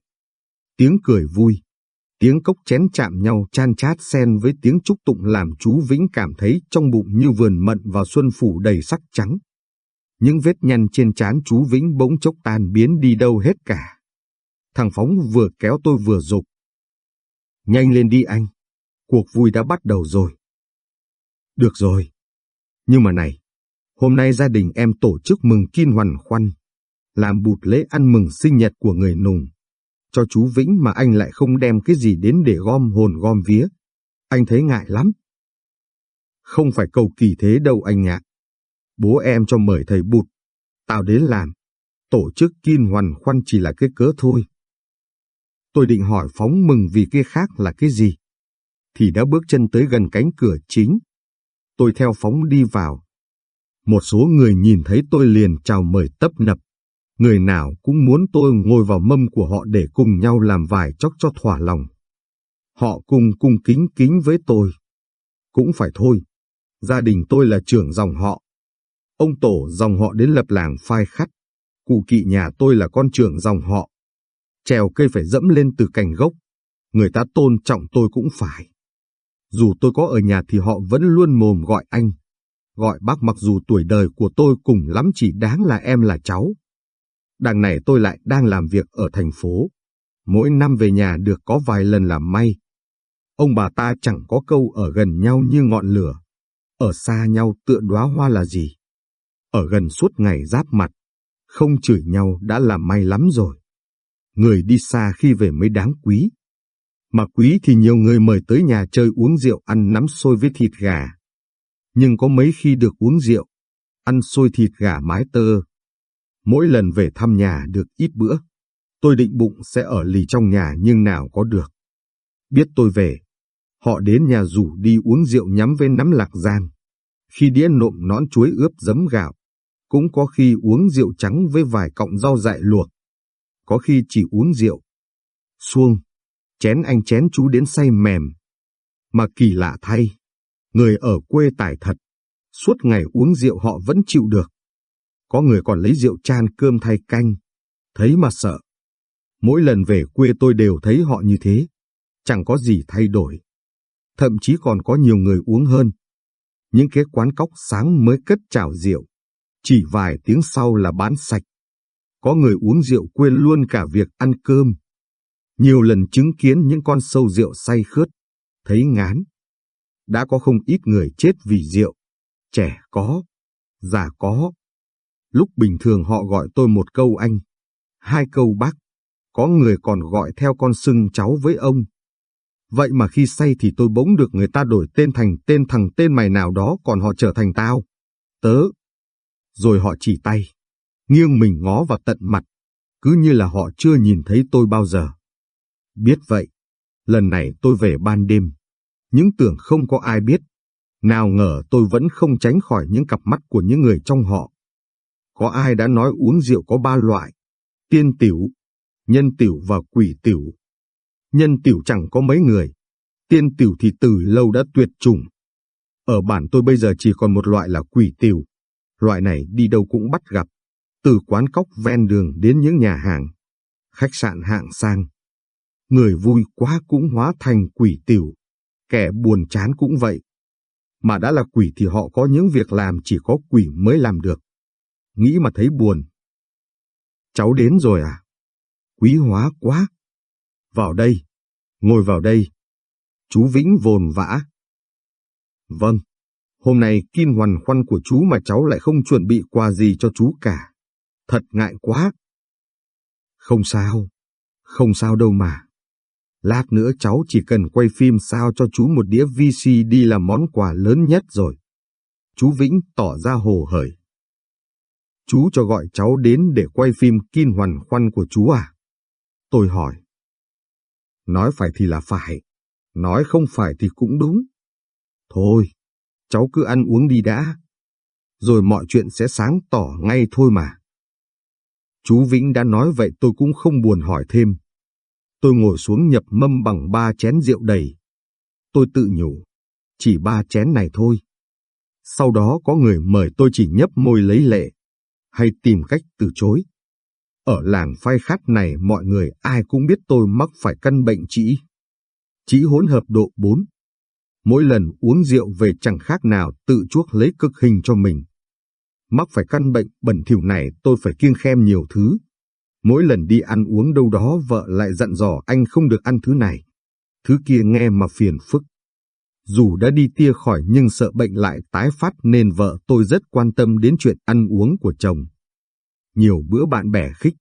Tiếng cười vui, tiếng cốc chén chạm nhau chan chát xen với tiếng chúc tụng làm chú Vĩnh cảm thấy trong bụng như vườn mận vào xuân phủ đầy sắc trắng. Những vết nhăn trên trán chú Vĩnh bỗng chốc tan biến đi đâu hết cả. Thằng Phóng vừa kéo tôi vừa dục. Nhanh lên đi anh, cuộc vui đã bắt đầu rồi. Được rồi. Nhưng mà này, hôm nay gia đình em tổ chức mừng kin hoàn khoăn, làm bụt lễ ăn mừng sinh nhật của người nùng. Cho chú Vĩnh mà anh lại không đem cái gì đến để gom hồn gom vía. Anh thấy ngại lắm. Không phải cầu kỳ thế đâu anh ạ. Bố em cho mời thầy bụt. Tao đến làm. Tổ chức kin hoàn khoăn chỉ là cái cớ thôi. Tôi định hỏi phóng mừng vì kia khác là cái gì. Thì đã bước chân tới gần cánh cửa chính. Tôi theo phóng đi vào. Một số người nhìn thấy tôi liền chào mời tấp nập. Người nào cũng muốn tôi ngồi vào mâm của họ để cùng nhau làm vài chốc cho thỏa lòng. Họ cùng cung kính kính với tôi. Cũng phải thôi. Gia đình tôi là trưởng dòng họ. Ông tổ dòng họ đến lập làng phai khắt. Cụ kỵ nhà tôi là con trưởng dòng họ. Trèo cây phải dẫm lên từ cành gốc. Người ta tôn trọng tôi cũng phải. Dù tôi có ở nhà thì họ vẫn luôn mồm gọi anh. Gọi bác mặc dù tuổi đời của tôi cùng lắm chỉ đáng là em là cháu. Đằng này tôi lại đang làm việc ở thành phố. Mỗi năm về nhà được có vài lần là may. Ông bà ta chẳng có câu ở gần nhau như ngọn lửa. Ở xa nhau tựa đóa hoa là gì? Ở gần suốt ngày giáp mặt. Không chửi nhau đã là may lắm rồi. Người đi xa khi về mới đáng quý. Mà quý thì nhiều người mời tới nhà chơi uống rượu ăn nắm xôi với thịt gà. Nhưng có mấy khi được uống rượu, ăn xôi thịt gà mái tơ. Mỗi lần về thăm nhà được ít bữa, tôi định bụng sẽ ở lì trong nhà nhưng nào có được. Biết tôi về, họ đến nhà rủ đi uống rượu nhắm với nắm lạc giang. Khi đĩa nộm nón chuối ướp giấm gạo, cũng có khi uống rượu trắng với vài cọng rau dại luộc. Có khi chỉ uống rượu. Xuông, chén anh chén chú đến say mềm. Mà kỳ lạ thay, người ở quê tải thật, suốt ngày uống rượu họ vẫn chịu được. Có người còn lấy rượu chan cơm thay canh, thấy mà sợ. Mỗi lần về quê tôi đều thấy họ như thế, chẳng có gì thay đổi. Thậm chí còn có nhiều người uống hơn. Những cái quán cóc sáng mới cất chảo rượu, chỉ vài tiếng sau là bán sạch. Có người uống rượu quên luôn cả việc ăn cơm. Nhiều lần chứng kiến những con sâu rượu say khướt, thấy ngán. Đã có không ít người chết vì rượu, trẻ có, già có. Lúc bình thường họ gọi tôi một câu anh, hai câu bác, có người còn gọi theo con sưng cháu với ông. Vậy mà khi say thì tôi bỗng được người ta đổi tên thành tên thằng tên mày nào đó còn họ trở thành tao. Tớ. Rồi họ chỉ tay, nghiêng mình ngó vào tận mặt, cứ như là họ chưa nhìn thấy tôi bao giờ. Biết vậy, lần này tôi về ban đêm, những tưởng không có ai biết. Nào ngờ tôi vẫn không tránh khỏi những cặp mắt của những người trong họ. Có ai đã nói uống rượu có ba loại, tiên tiểu, nhân tiểu và quỷ tiểu. Nhân tiểu chẳng có mấy người, tiên tiểu thì từ lâu đã tuyệt chủng. Ở bản tôi bây giờ chỉ còn một loại là quỷ tiểu. Loại này đi đâu cũng bắt gặp, từ quán cóc ven đường đến những nhà hàng, khách sạn hạng sang, người vui quá cũng hóa thành quỷ tiểu, kẻ buồn chán cũng vậy. Mà đã là quỷ thì họ có những việc làm chỉ có quỷ mới làm được. Nghĩ mà thấy buồn. Cháu đến rồi à? Quý hóa quá. Vào đây, ngồi vào đây. Chú Vĩnh vồn vã. Vâng, hôm nay kim hoàn khoăn của chú mà cháu lại không chuẩn bị quà gì cho chú cả. Thật ngại quá. Không sao, không sao đâu mà. Lát nữa cháu chỉ cần quay phim sao cho chú một đĩa VCD là món quà lớn nhất rồi. Chú Vĩnh tỏ ra hồ hởi. Chú cho gọi cháu đến để quay phim Kin Hoàn Khoăn của chú à? Tôi hỏi. Nói phải thì là phải, nói không phải thì cũng đúng. Thôi, Cháu cứ ăn uống đi đã. Rồi mọi chuyện sẽ sáng tỏ ngay thôi mà. Chú Vĩnh đã nói vậy tôi cũng không buồn hỏi thêm. Tôi ngồi xuống nhập mâm bằng ba chén rượu đầy. Tôi tự nhủ, chỉ ba chén này thôi. Sau đó có người mời tôi chỉ nhấp môi lấy lệ, hay tìm cách từ chối. Ở làng phai khát này mọi người ai cũng biết tôi mắc phải căn bệnh trĩ. Trĩ hỗn hợp độ 4. Mỗi lần uống rượu về chẳng khác nào tự chuốc lấy cực hình cho mình. Mắc phải căn bệnh bẩn thỉu này tôi phải kiêng khem nhiều thứ. Mỗi lần đi ăn uống đâu đó vợ lại dặn dò anh không được ăn thứ này. Thứ kia nghe mà phiền phức. Dù đã đi tia khỏi nhưng sợ bệnh lại tái phát nên vợ tôi rất quan tâm đến chuyện ăn uống của chồng. Nhiều bữa bạn bè khích,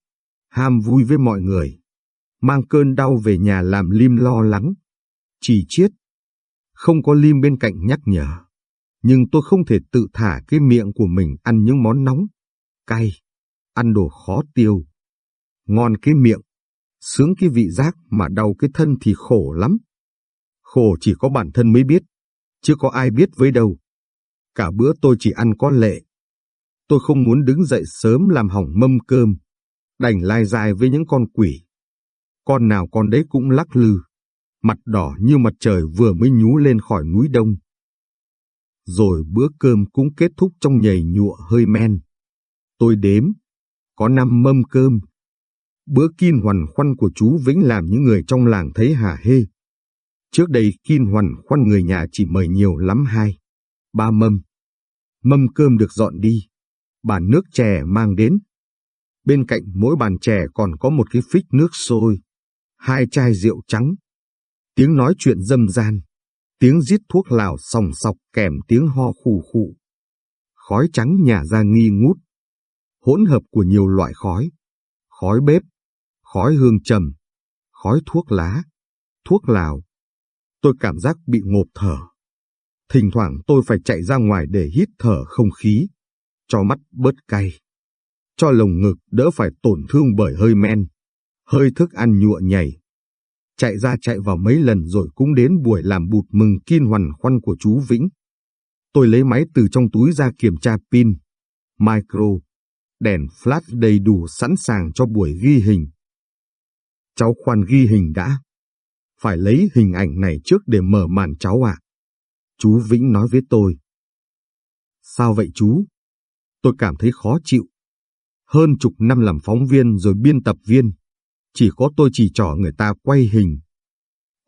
ham vui với mọi người. Mang cơn đau về nhà làm Lim lo lắng. Chỉ chiết. Không có Lim bên cạnh nhắc nhở. Nhưng tôi không thể tự thả cái miệng của mình ăn những món nóng, cay, ăn đồ khó tiêu. Ngon cái miệng, sướng cái vị giác mà đau cái thân thì khổ lắm. Khổ chỉ có bản thân mới biết, chứ có ai biết với đâu. Cả bữa tôi chỉ ăn có lệ. Tôi không muốn đứng dậy sớm làm hỏng mâm cơm, đành lai dài với những con quỷ. Con nào con đấy cũng lắc lư, mặt đỏ như mặt trời vừa mới nhú lên khỏi núi đông. Rồi bữa cơm cũng kết thúc trong nhầy nhụa hơi men. Tôi đếm, có năm mâm cơm. Bữa kin hoàn khoăn của chú Vĩnh làm những người trong làng thấy hả hê. Trước đây Kim Hoàn khoan người nhà chỉ mời nhiều lắm hai, ba mâm. Mâm cơm được dọn đi, bàn nước chè mang đến. Bên cạnh mỗi bàn chè còn có một cái phích nước sôi, hai chai rượu trắng. Tiếng nói chuyện dâm gian, tiếng giết thuốc lào sòng sọc kèm tiếng ho khù khụ. Khói trắng nhả ra nghi ngút, hỗn hợp của nhiều loại khói, khói bếp, khói hương trầm, khói thuốc lá, thuốc lào, tôi cảm giác bị ngộp thở. Thỉnh thoảng tôi phải chạy ra ngoài để hít thở không khí, cho mắt bớt cay, cho lồng ngực đỡ phải tổn thương bởi hơi men, hơi thức ăn nhụa nhảy. Chạy ra chạy vào mấy lần rồi cũng đến buổi làm bụt mừng kiên hoàn khoăn của chú Vĩnh. Tôi lấy máy từ trong túi ra kiểm tra pin, micro, đèn flash đầy đủ sẵn sàng cho buổi ghi hình. Cháu khoan ghi hình đã phải lấy hình ảnh này trước để mở màn cháu ạ. Chú Vĩnh nói với tôi. Sao vậy chú? Tôi cảm thấy khó chịu. Hơn chục năm làm phóng viên rồi biên tập viên. Chỉ có tôi chỉ trỏ người ta quay hình.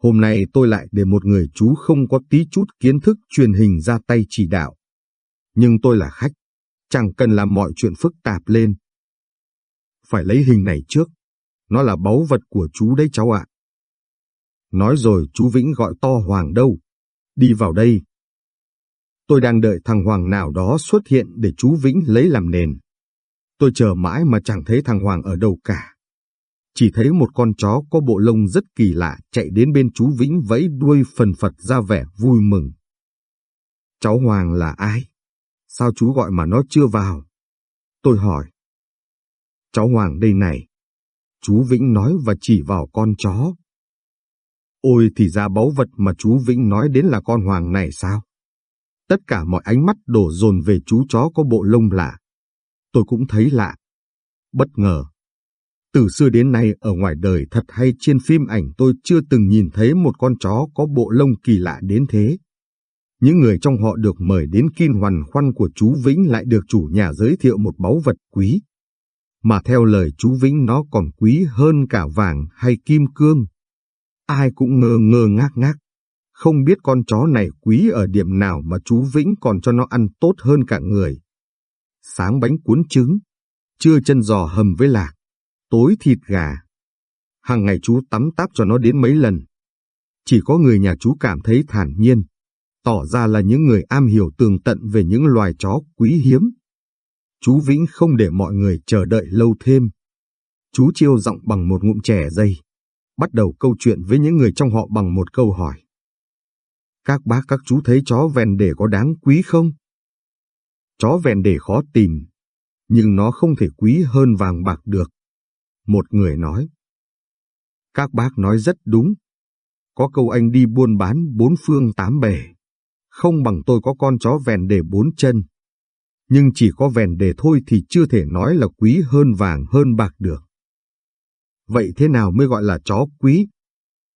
Hôm nay tôi lại để một người chú không có tí chút kiến thức truyền hình ra tay chỉ đạo. Nhưng tôi là khách, chẳng cần làm mọi chuyện phức tạp lên. Phải lấy hình này trước. Nó là báu vật của chú đấy cháu ạ. Nói rồi chú Vĩnh gọi to Hoàng đâu. Đi vào đây. Tôi đang đợi thằng Hoàng nào đó xuất hiện để chú Vĩnh lấy làm nền. Tôi chờ mãi mà chẳng thấy thằng Hoàng ở đâu cả. Chỉ thấy một con chó có bộ lông rất kỳ lạ chạy đến bên chú Vĩnh vẫy đuôi phần phật ra vẻ vui mừng. Cháu Hoàng là ai? Sao chú gọi mà nó chưa vào? Tôi hỏi. Cháu Hoàng đây này. Chú Vĩnh nói và chỉ vào con chó. Ôi thì ra báu vật mà chú Vĩnh nói đến là con hoàng này sao? Tất cả mọi ánh mắt đổ dồn về chú chó có bộ lông lạ. Tôi cũng thấy lạ. Bất ngờ. Từ xưa đến nay ở ngoài đời thật hay trên phim ảnh tôi chưa từng nhìn thấy một con chó có bộ lông kỳ lạ đến thế. Những người trong họ được mời đến kin hoàn khoăn của chú Vĩnh lại được chủ nhà giới thiệu một báu vật quý. Mà theo lời chú Vĩnh nó còn quý hơn cả vàng hay kim cương. Ai cũng ngơ ngơ ngác ngác. Không biết con chó này quý ở điểm nào mà chú Vĩnh còn cho nó ăn tốt hơn cả người. Sáng bánh cuốn trứng, trưa chân giò hầm với lạc, tối thịt gà. Hàng ngày chú tắm táp cho nó đến mấy lần. Chỉ có người nhà chú cảm thấy thản nhiên, tỏ ra là những người am hiểu tường tận về những loài chó quý hiếm. Chú Vĩnh không để mọi người chờ đợi lâu thêm. Chú chiêu giọng bằng một ngụm trẻ dây bắt đầu câu chuyện với những người trong họ bằng một câu hỏi. Các bác các chú thấy chó vèn để có đáng quý không? Chó vèn để khó tìm, nhưng nó không thể quý hơn vàng bạc được. Một người nói. Các bác nói rất đúng. Có câu anh đi buôn bán bốn phương tám bể. Không bằng tôi có con chó vèn đề bốn chân. Nhưng chỉ có vèn đề thôi thì chưa thể nói là quý hơn vàng hơn bạc được. Vậy thế nào mới gọi là chó quý?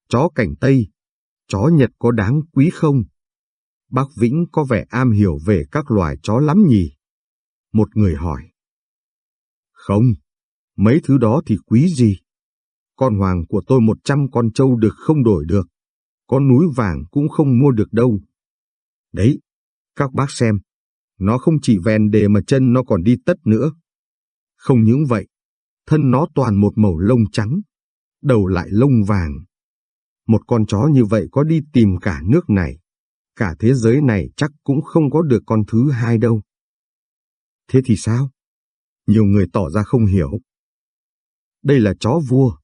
Chó cảnh Tây, chó Nhật có đáng quý không? Bác Vĩnh có vẻ am hiểu về các loài chó lắm nhỉ? Một người hỏi. Không, mấy thứ đó thì quý gì? Con hoàng của tôi một trăm con trâu được không đổi được. Con núi vàng cũng không mua được đâu. Đấy, các bác xem, nó không chỉ vèn đề mà chân nó còn đi tất nữa. Không những vậy, thân nó toàn một màu lông trắng, đầu lại lông vàng. Một con chó như vậy có đi tìm cả nước này, cả thế giới này chắc cũng không có được con thứ hai đâu. Thế thì sao? Nhiều người tỏ ra không hiểu. Đây là chó vua,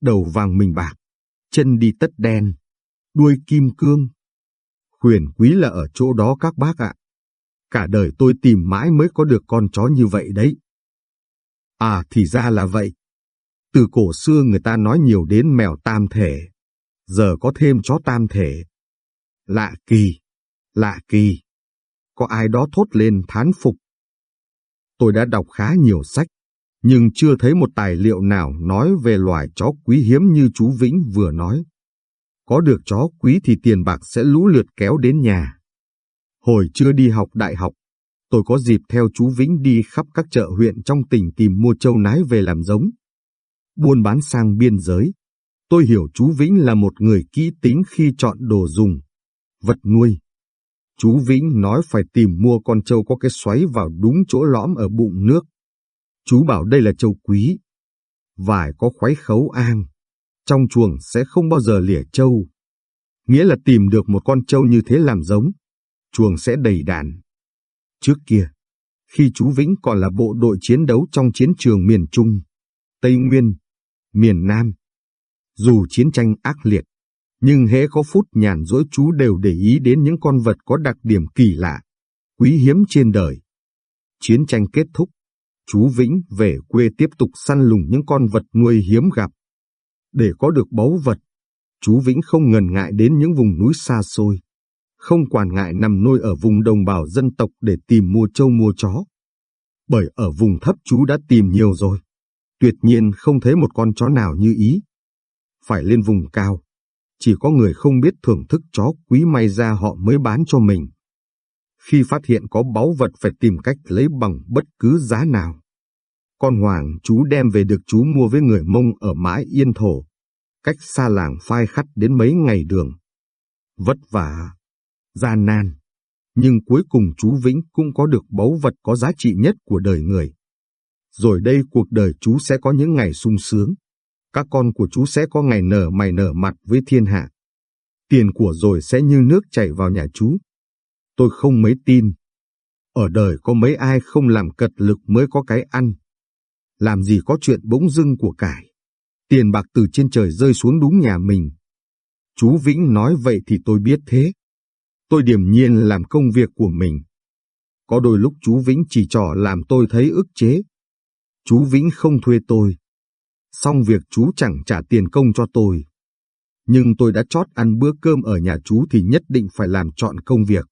đầu vàng mình bạc, chân đi tất đen, đuôi kim cương. Huyền quý là ở chỗ đó các bác ạ. Cả đời tôi tìm mãi mới có được con chó như vậy đấy. À thì ra là vậy. Từ cổ xưa người ta nói nhiều đến mèo tam thể. Giờ có thêm chó tam thể. Lạ kỳ, lạ kỳ. Có ai đó thốt lên thán phục. Tôi đã đọc khá nhiều sách, nhưng chưa thấy một tài liệu nào nói về loài chó quý hiếm như chú Vĩnh vừa nói. Có được chó quý thì tiền bạc sẽ lũ lượt kéo đến nhà. Hồi chưa đi học đại học, tôi có dịp theo chú Vĩnh đi khắp các chợ huyện trong tỉnh tìm mua trâu nái về làm giống. Buôn bán sang biên giới. Tôi hiểu chú Vĩnh là một người kỹ tính khi chọn đồ dùng, vật nuôi. Chú Vĩnh nói phải tìm mua con trâu có cái xoáy vào đúng chỗ lõm ở bụng nước. Chú bảo đây là châu quý. Vải có khoái khấu an. Trong chuồng sẽ không bao giờ lỉa châu. Nghĩa là tìm được một con châu như thế làm giống chuồng sẽ đầy đàn. Trước kia, khi chú Vĩnh còn là bộ đội chiến đấu trong chiến trường miền Trung, Tây Nguyên, miền Nam, dù chiến tranh ác liệt, nhưng hễ có phút nhàn rỗi chú đều để ý đến những con vật có đặc điểm kỳ lạ, quý hiếm trên đời. Chiến tranh kết thúc, chú Vĩnh về quê tiếp tục săn lùng những con vật nuôi hiếm gặp. Để có được báu vật, chú Vĩnh không ngần ngại đến những vùng núi xa xôi, không quản ngại nằm nuôi ở vùng đồng bào dân tộc để tìm mua trâu mua chó. Bởi ở vùng thấp chú đã tìm nhiều rồi, tuyệt nhiên không thấy một con chó nào như ý. Phải lên vùng cao, chỉ có người không biết thưởng thức chó quý may ra họ mới bán cho mình. Khi phát hiện có báu vật phải tìm cách lấy bằng bất cứ giá nào. Con hoàng chú đem về được chú mua với người Mông ở mãi Yên Thổ, cách xa làng phai khắt đến mấy ngày đường. Vất vả, gian nan. Nhưng cuối cùng chú Vĩnh cũng có được báu vật có giá trị nhất của đời người. Rồi đây cuộc đời chú sẽ có những ngày sung sướng. Các con của chú sẽ có ngày nở mày nở mặt với thiên hạ. Tiền của rồi sẽ như nước chảy vào nhà chú. Tôi không mấy tin. Ở đời có mấy ai không làm cật lực mới có cái ăn. Làm gì có chuyện bỗng dưng của cải. Tiền bạc từ trên trời rơi xuống đúng nhà mình. Chú Vĩnh nói vậy thì tôi biết thế. Tôi điềm nhiên làm công việc của mình. Có đôi lúc chú Vĩnh chỉ trỏ làm tôi thấy ức chế. Chú Vĩnh không thuê tôi. Xong việc chú chẳng trả tiền công cho tôi. Nhưng tôi đã chót ăn bữa cơm ở nhà chú thì nhất định phải làm chọn công việc.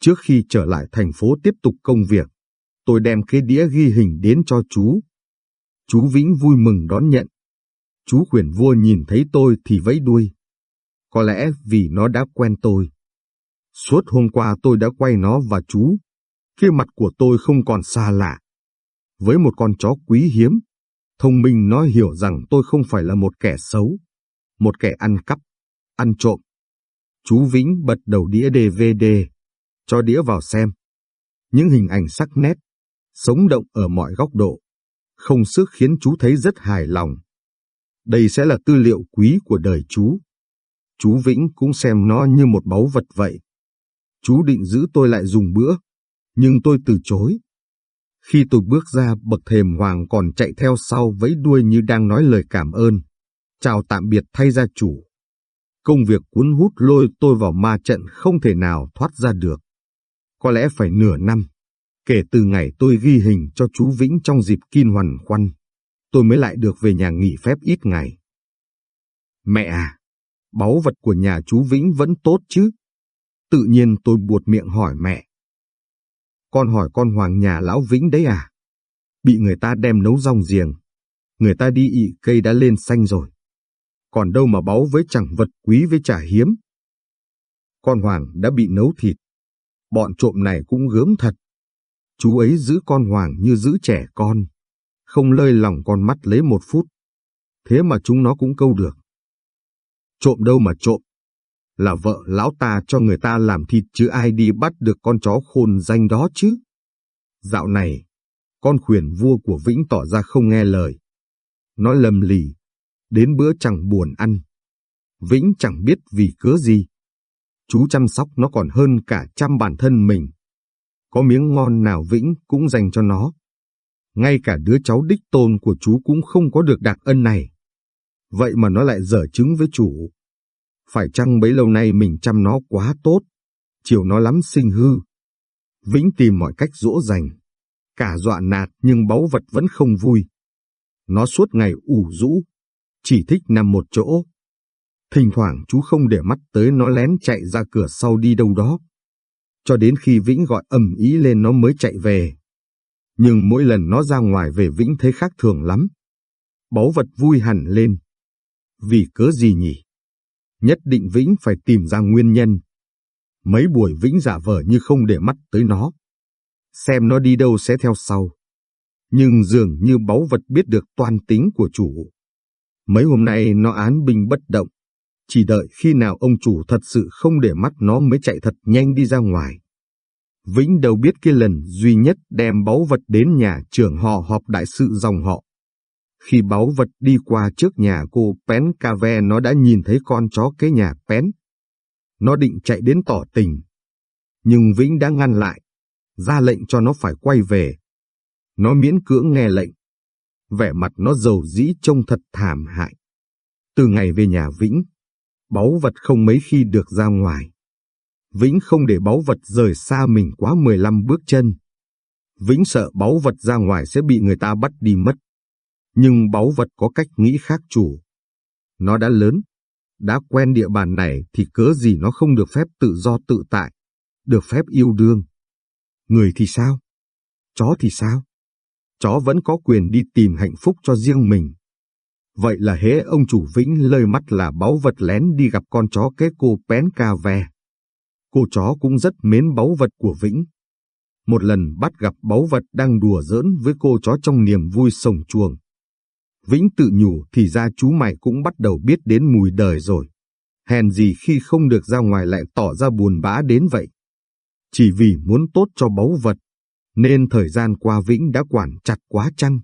Trước khi trở lại thành phố tiếp tục công việc, tôi đem cái đĩa ghi hình đến cho chú. Chú Vĩnh vui mừng đón nhận. Chú quyền vua nhìn thấy tôi thì vẫy đuôi. Có lẽ vì nó đã quen tôi. Suốt hôm qua tôi đã quay nó và chú. Khi mặt của tôi không còn xa lạ. Với một con chó quý hiếm, thông minh nó hiểu rằng tôi không phải là một kẻ xấu, một kẻ ăn cắp, ăn trộm. Chú Vĩnh bật đầu đĩa DVD, cho đĩa vào xem. Những hình ảnh sắc nét, sống động ở mọi góc độ, không sức khiến chú thấy rất hài lòng. Đây sẽ là tư liệu quý của đời chú. Chú Vĩnh cũng xem nó như một báu vật vậy. Chú định giữ tôi lại dùng bữa, nhưng tôi từ chối. Khi tôi bước ra bậc thềm hoàng còn chạy theo sau vẫy đuôi như đang nói lời cảm ơn. Chào tạm biệt thay gia chủ. Công việc cuốn hút lôi tôi vào ma trận không thể nào thoát ra được. Có lẽ phải nửa năm, kể từ ngày tôi ghi hình cho chú Vĩnh trong dịp kin hoàn khoăn, tôi mới lại được về nhà nghỉ phép ít ngày. Mẹ à, báu vật của nhà chú Vĩnh vẫn tốt chứ? Tự nhiên tôi buột miệng hỏi mẹ. Con hỏi con Hoàng nhà lão Vĩnh đấy à? Bị người ta đem nấu rong giềng. Người ta đi ị cây đã lên xanh rồi. Còn đâu mà báu với chẳng vật quý với chả hiếm. Con Hoàng đã bị nấu thịt. Bọn trộm này cũng gớm thật. Chú ấy giữ con Hoàng như giữ trẻ con. Không lơi lòng con mắt lấy một phút. Thế mà chúng nó cũng câu được. Trộm đâu mà trộm. Là vợ lão ta cho người ta làm thịt chứ ai đi bắt được con chó khôn danh đó chứ. Dạo này, con khuyển vua của Vĩnh tỏ ra không nghe lời. Nó lầm lì, đến bữa chẳng buồn ăn. Vĩnh chẳng biết vì cớ gì. Chú chăm sóc nó còn hơn cả chăm bản thân mình. Có miếng ngon nào Vĩnh cũng dành cho nó. Ngay cả đứa cháu đích tôn của chú cũng không có được đặc ân này. Vậy mà nó lại dở chứng với chủ. Phải chăng bấy lâu nay mình chăm nó quá tốt, chiều nó lắm sinh hư. Vĩnh tìm mọi cách dỗ dành, cả dọa nạt nhưng báu vật vẫn không vui. Nó suốt ngày ủ rũ, chỉ thích nằm một chỗ. Thỉnh thoảng chú không để mắt tới nó lén chạy ra cửa sau đi đâu đó. Cho đến khi Vĩnh gọi ầm ý lên nó mới chạy về. Nhưng mỗi lần nó ra ngoài về Vĩnh thấy khác thường lắm. Báu vật vui hẳn lên. Vì cớ gì nhỉ? Nhất định Vĩnh phải tìm ra nguyên nhân. Mấy buổi Vĩnh giả vờ như không để mắt tới nó. Xem nó đi đâu sẽ theo sau. Nhưng dường như báu vật biết được toàn tính của chủ. Mấy hôm nay nó án binh bất động. Chỉ đợi khi nào ông chủ thật sự không để mắt nó mới chạy thật nhanh đi ra ngoài. Vĩnh đâu biết cái lần duy nhất đem báu vật đến nhà trưởng họ họp đại sự dòng họ. Khi báu vật đi qua trước nhà cô Pén Cave nó đã nhìn thấy con chó cái nhà Pén. Nó định chạy đến tỏ tình. Nhưng Vĩnh đã ngăn lại, ra lệnh cho nó phải quay về. Nó miễn cưỡng nghe lệnh. Vẻ mặt nó dầu dĩ trông thật thảm hại. Từ ngày về nhà Vĩnh, báu vật không mấy khi được ra ngoài. Vĩnh không để báu vật rời xa mình quá 15 bước chân. Vĩnh sợ báu vật ra ngoài sẽ bị người ta bắt đi mất. Nhưng báu vật có cách nghĩ khác chủ. Nó đã lớn, đã quen địa bàn này thì cớ gì nó không được phép tự do tự tại, được phép yêu đương. Người thì sao? Chó thì sao? Chó vẫn có quyền đi tìm hạnh phúc cho riêng mình. Vậy là hễ ông chủ Vĩnh lơi mắt là báu vật lén đi gặp con chó kế cô Pén Ca Ve. Cô chó cũng rất mến báu vật của Vĩnh. Một lần bắt gặp báu vật đang đùa giỡn với cô chó trong niềm vui sồng chuồng. Vĩnh tự nhủ thì ra chú mày cũng bắt đầu biết đến mùi đời rồi. Hèn gì khi không được ra ngoài lại tỏ ra buồn bã đến vậy. Chỉ vì muốn tốt cho báu vật, nên thời gian qua Vĩnh đã quản chặt quá chăng.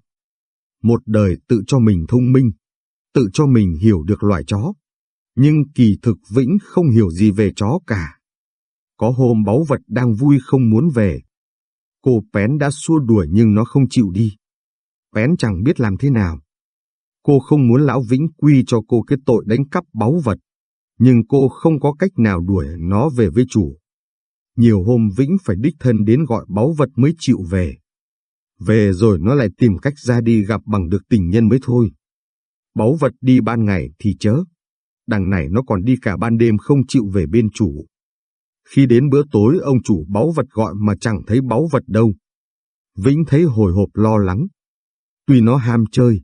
Một đời tự cho mình thông minh, tự cho mình hiểu được loài chó. Nhưng kỳ thực Vĩnh không hiểu gì về chó cả. Có hôm báu vật đang vui không muốn về. Cô Pén đã xua đuổi nhưng nó không chịu đi. Pén chẳng biết làm thế nào. Cô không muốn Lão Vĩnh quy cho cô cái tội đánh cắp báu vật, nhưng cô không có cách nào đuổi nó về với chủ. Nhiều hôm Vĩnh phải đích thân đến gọi báu vật mới chịu về. Về rồi nó lại tìm cách ra đi gặp bằng được tình nhân mới thôi. Báu vật đi ban ngày thì chớ. Đằng này nó còn đi cả ban đêm không chịu về bên chủ. Khi đến bữa tối ông chủ báu vật gọi mà chẳng thấy báu vật đâu. Vĩnh thấy hồi hộp lo lắng. Tuy nó ham chơi,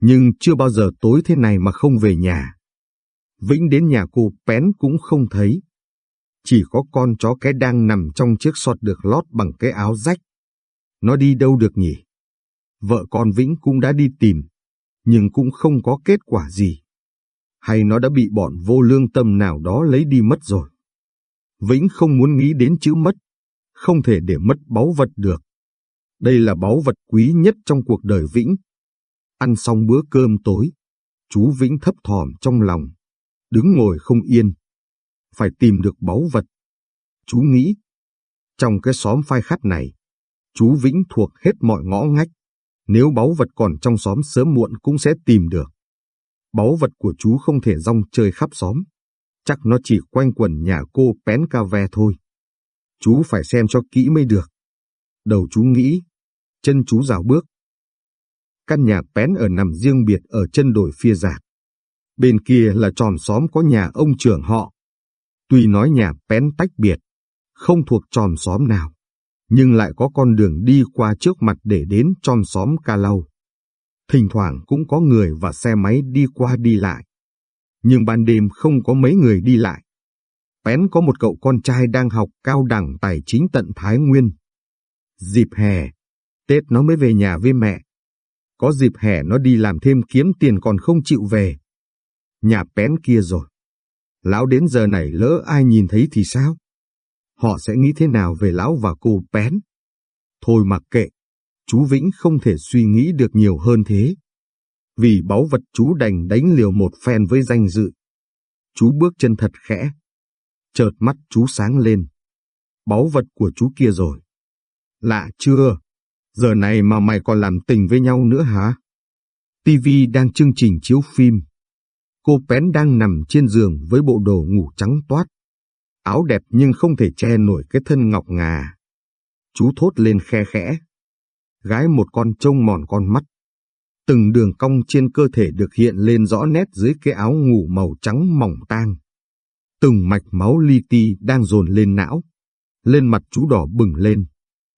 nhưng chưa bao giờ tối thế này mà không về nhà. Vĩnh đến nhà cô Pén cũng không thấy. Chỉ có con chó cái đang nằm trong chiếc sọt được lót bằng cái áo rách. Nó đi đâu được nhỉ? Vợ con Vĩnh cũng đã đi tìm, nhưng cũng không có kết quả gì. Hay nó đã bị bọn vô lương tâm nào đó lấy đi mất rồi. Vĩnh không muốn nghĩ đến chữ mất, không thể để mất báu vật được. Đây là báu vật quý nhất trong cuộc đời Vĩnh. Ăn xong bữa cơm tối, chú Vĩnh thấp thỏm trong lòng, đứng ngồi không yên. Phải tìm được báu vật. Chú nghĩ, trong cái xóm phai khát này, chú Vĩnh thuộc hết mọi ngõ ngách. Nếu báu vật còn trong xóm sớm muộn cũng sẽ tìm được. Báu vật của chú không thể rong chơi khắp xóm. Chắc nó chỉ quanh quẩn nhà cô Pén Ca Ve thôi. Chú phải xem cho kỹ mới được. Đầu chú nghĩ, chân chú rào bước, Căn nhà pén ở nằm riêng biệt ở chân đồi phía giạc. Bên kia là tròn xóm có nhà ông trưởng họ. Tuy nói nhà Pén tách biệt, không thuộc tròm xóm nào, nhưng lại có con đường đi qua trước mặt để đến tròn xóm Ca Lâu. Thỉnh thoảng cũng có người và xe máy đi qua đi lại. Nhưng ban đêm không có mấy người đi lại. Pén có một cậu con trai đang học cao đẳng tài chính tận Thái Nguyên. Dịp hè, Tết nó mới về nhà với mẹ. Có dịp hè nó đi làm thêm kiếm tiền còn không chịu về. Nhà Pén kia rồi. Lão đến giờ này lỡ ai nhìn thấy thì sao? Họ sẽ nghĩ thế nào về lão và cô Pén? Thôi mặc kệ, chú Vĩnh không thể suy nghĩ được nhiều hơn thế. Vì báu vật chú đành đánh liều một phen với danh dự. Chú bước chân thật khẽ. Chợt mắt chú sáng lên. Báu vật của chú kia rồi. Lạ chưa? Giờ này mà mày còn làm tình với nhau nữa hả? TV đang chương trình chiếu phim. Cô Pén đang nằm trên giường với bộ đồ ngủ trắng toát. Áo đẹp nhưng không thể che nổi cái thân ngọc ngà. Chú thốt lên khe khẽ. Gái một con trông mòn con mắt. Từng đường cong trên cơ thể được hiện lên rõ nét dưới cái áo ngủ màu trắng mỏng tang. Từng mạch máu li ti đang dồn lên não. Lên mặt chú đỏ bừng lên.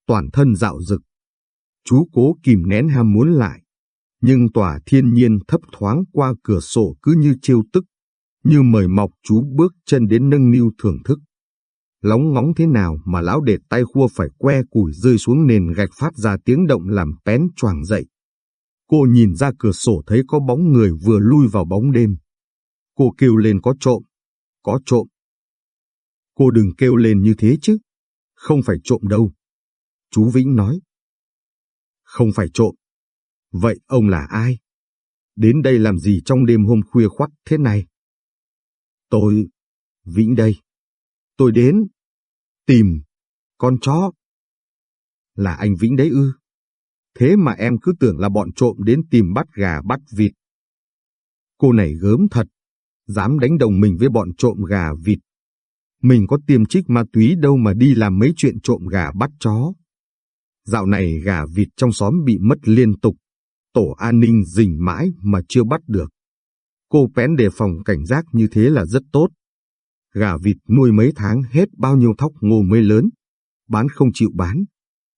Toàn thân dạo rực. Chú cố kìm nén ham muốn lại. Nhưng tòa thiên nhiên thấp thoáng qua cửa sổ cứ như chiêu tức. Như mời mọc chú bước chân đến nâng niu thưởng thức. Lóng ngóng thế nào mà lão để tay khua phải que củi rơi xuống nền gạch phát ra tiếng động làm pén choàng dậy. Cô nhìn ra cửa sổ thấy có bóng người vừa lui vào bóng đêm. Cô kêu lên có trộm, có trộm. Cô đừng kêu lên như thế chứ, không phải trộm đâu. Chú Vĩnh nói. Không phải trộm. Vậy ông là ai? Đến đây làm gì trong đêm hôm khuya khoắt thế này? Tôi, Vĩnh đây. Tôi đến, tìm, con chó. Là anh Vĩnh đấy ư? Thế mà em cứ tưởng là bọn trộm đến tìm bắt gà bắt vịt. Cô này gớm thật, dám đánh đồng mình với bọn trộm gà vịt. Mình có tiêm trích ma túy đâu mà đi làm mấy chuyện trộm gà bắt chó. Dạo này gà vịt trong xóm bị mất liên tục, tổ an ninh rình mãi mà chưa bắt được. Cô Pén đề phòng cảnh giác như thế là rất tốt. Gà vịt nuôi mấy tháng hết bao nhiêu thóc ngô mới lớn, bán không chịu bán,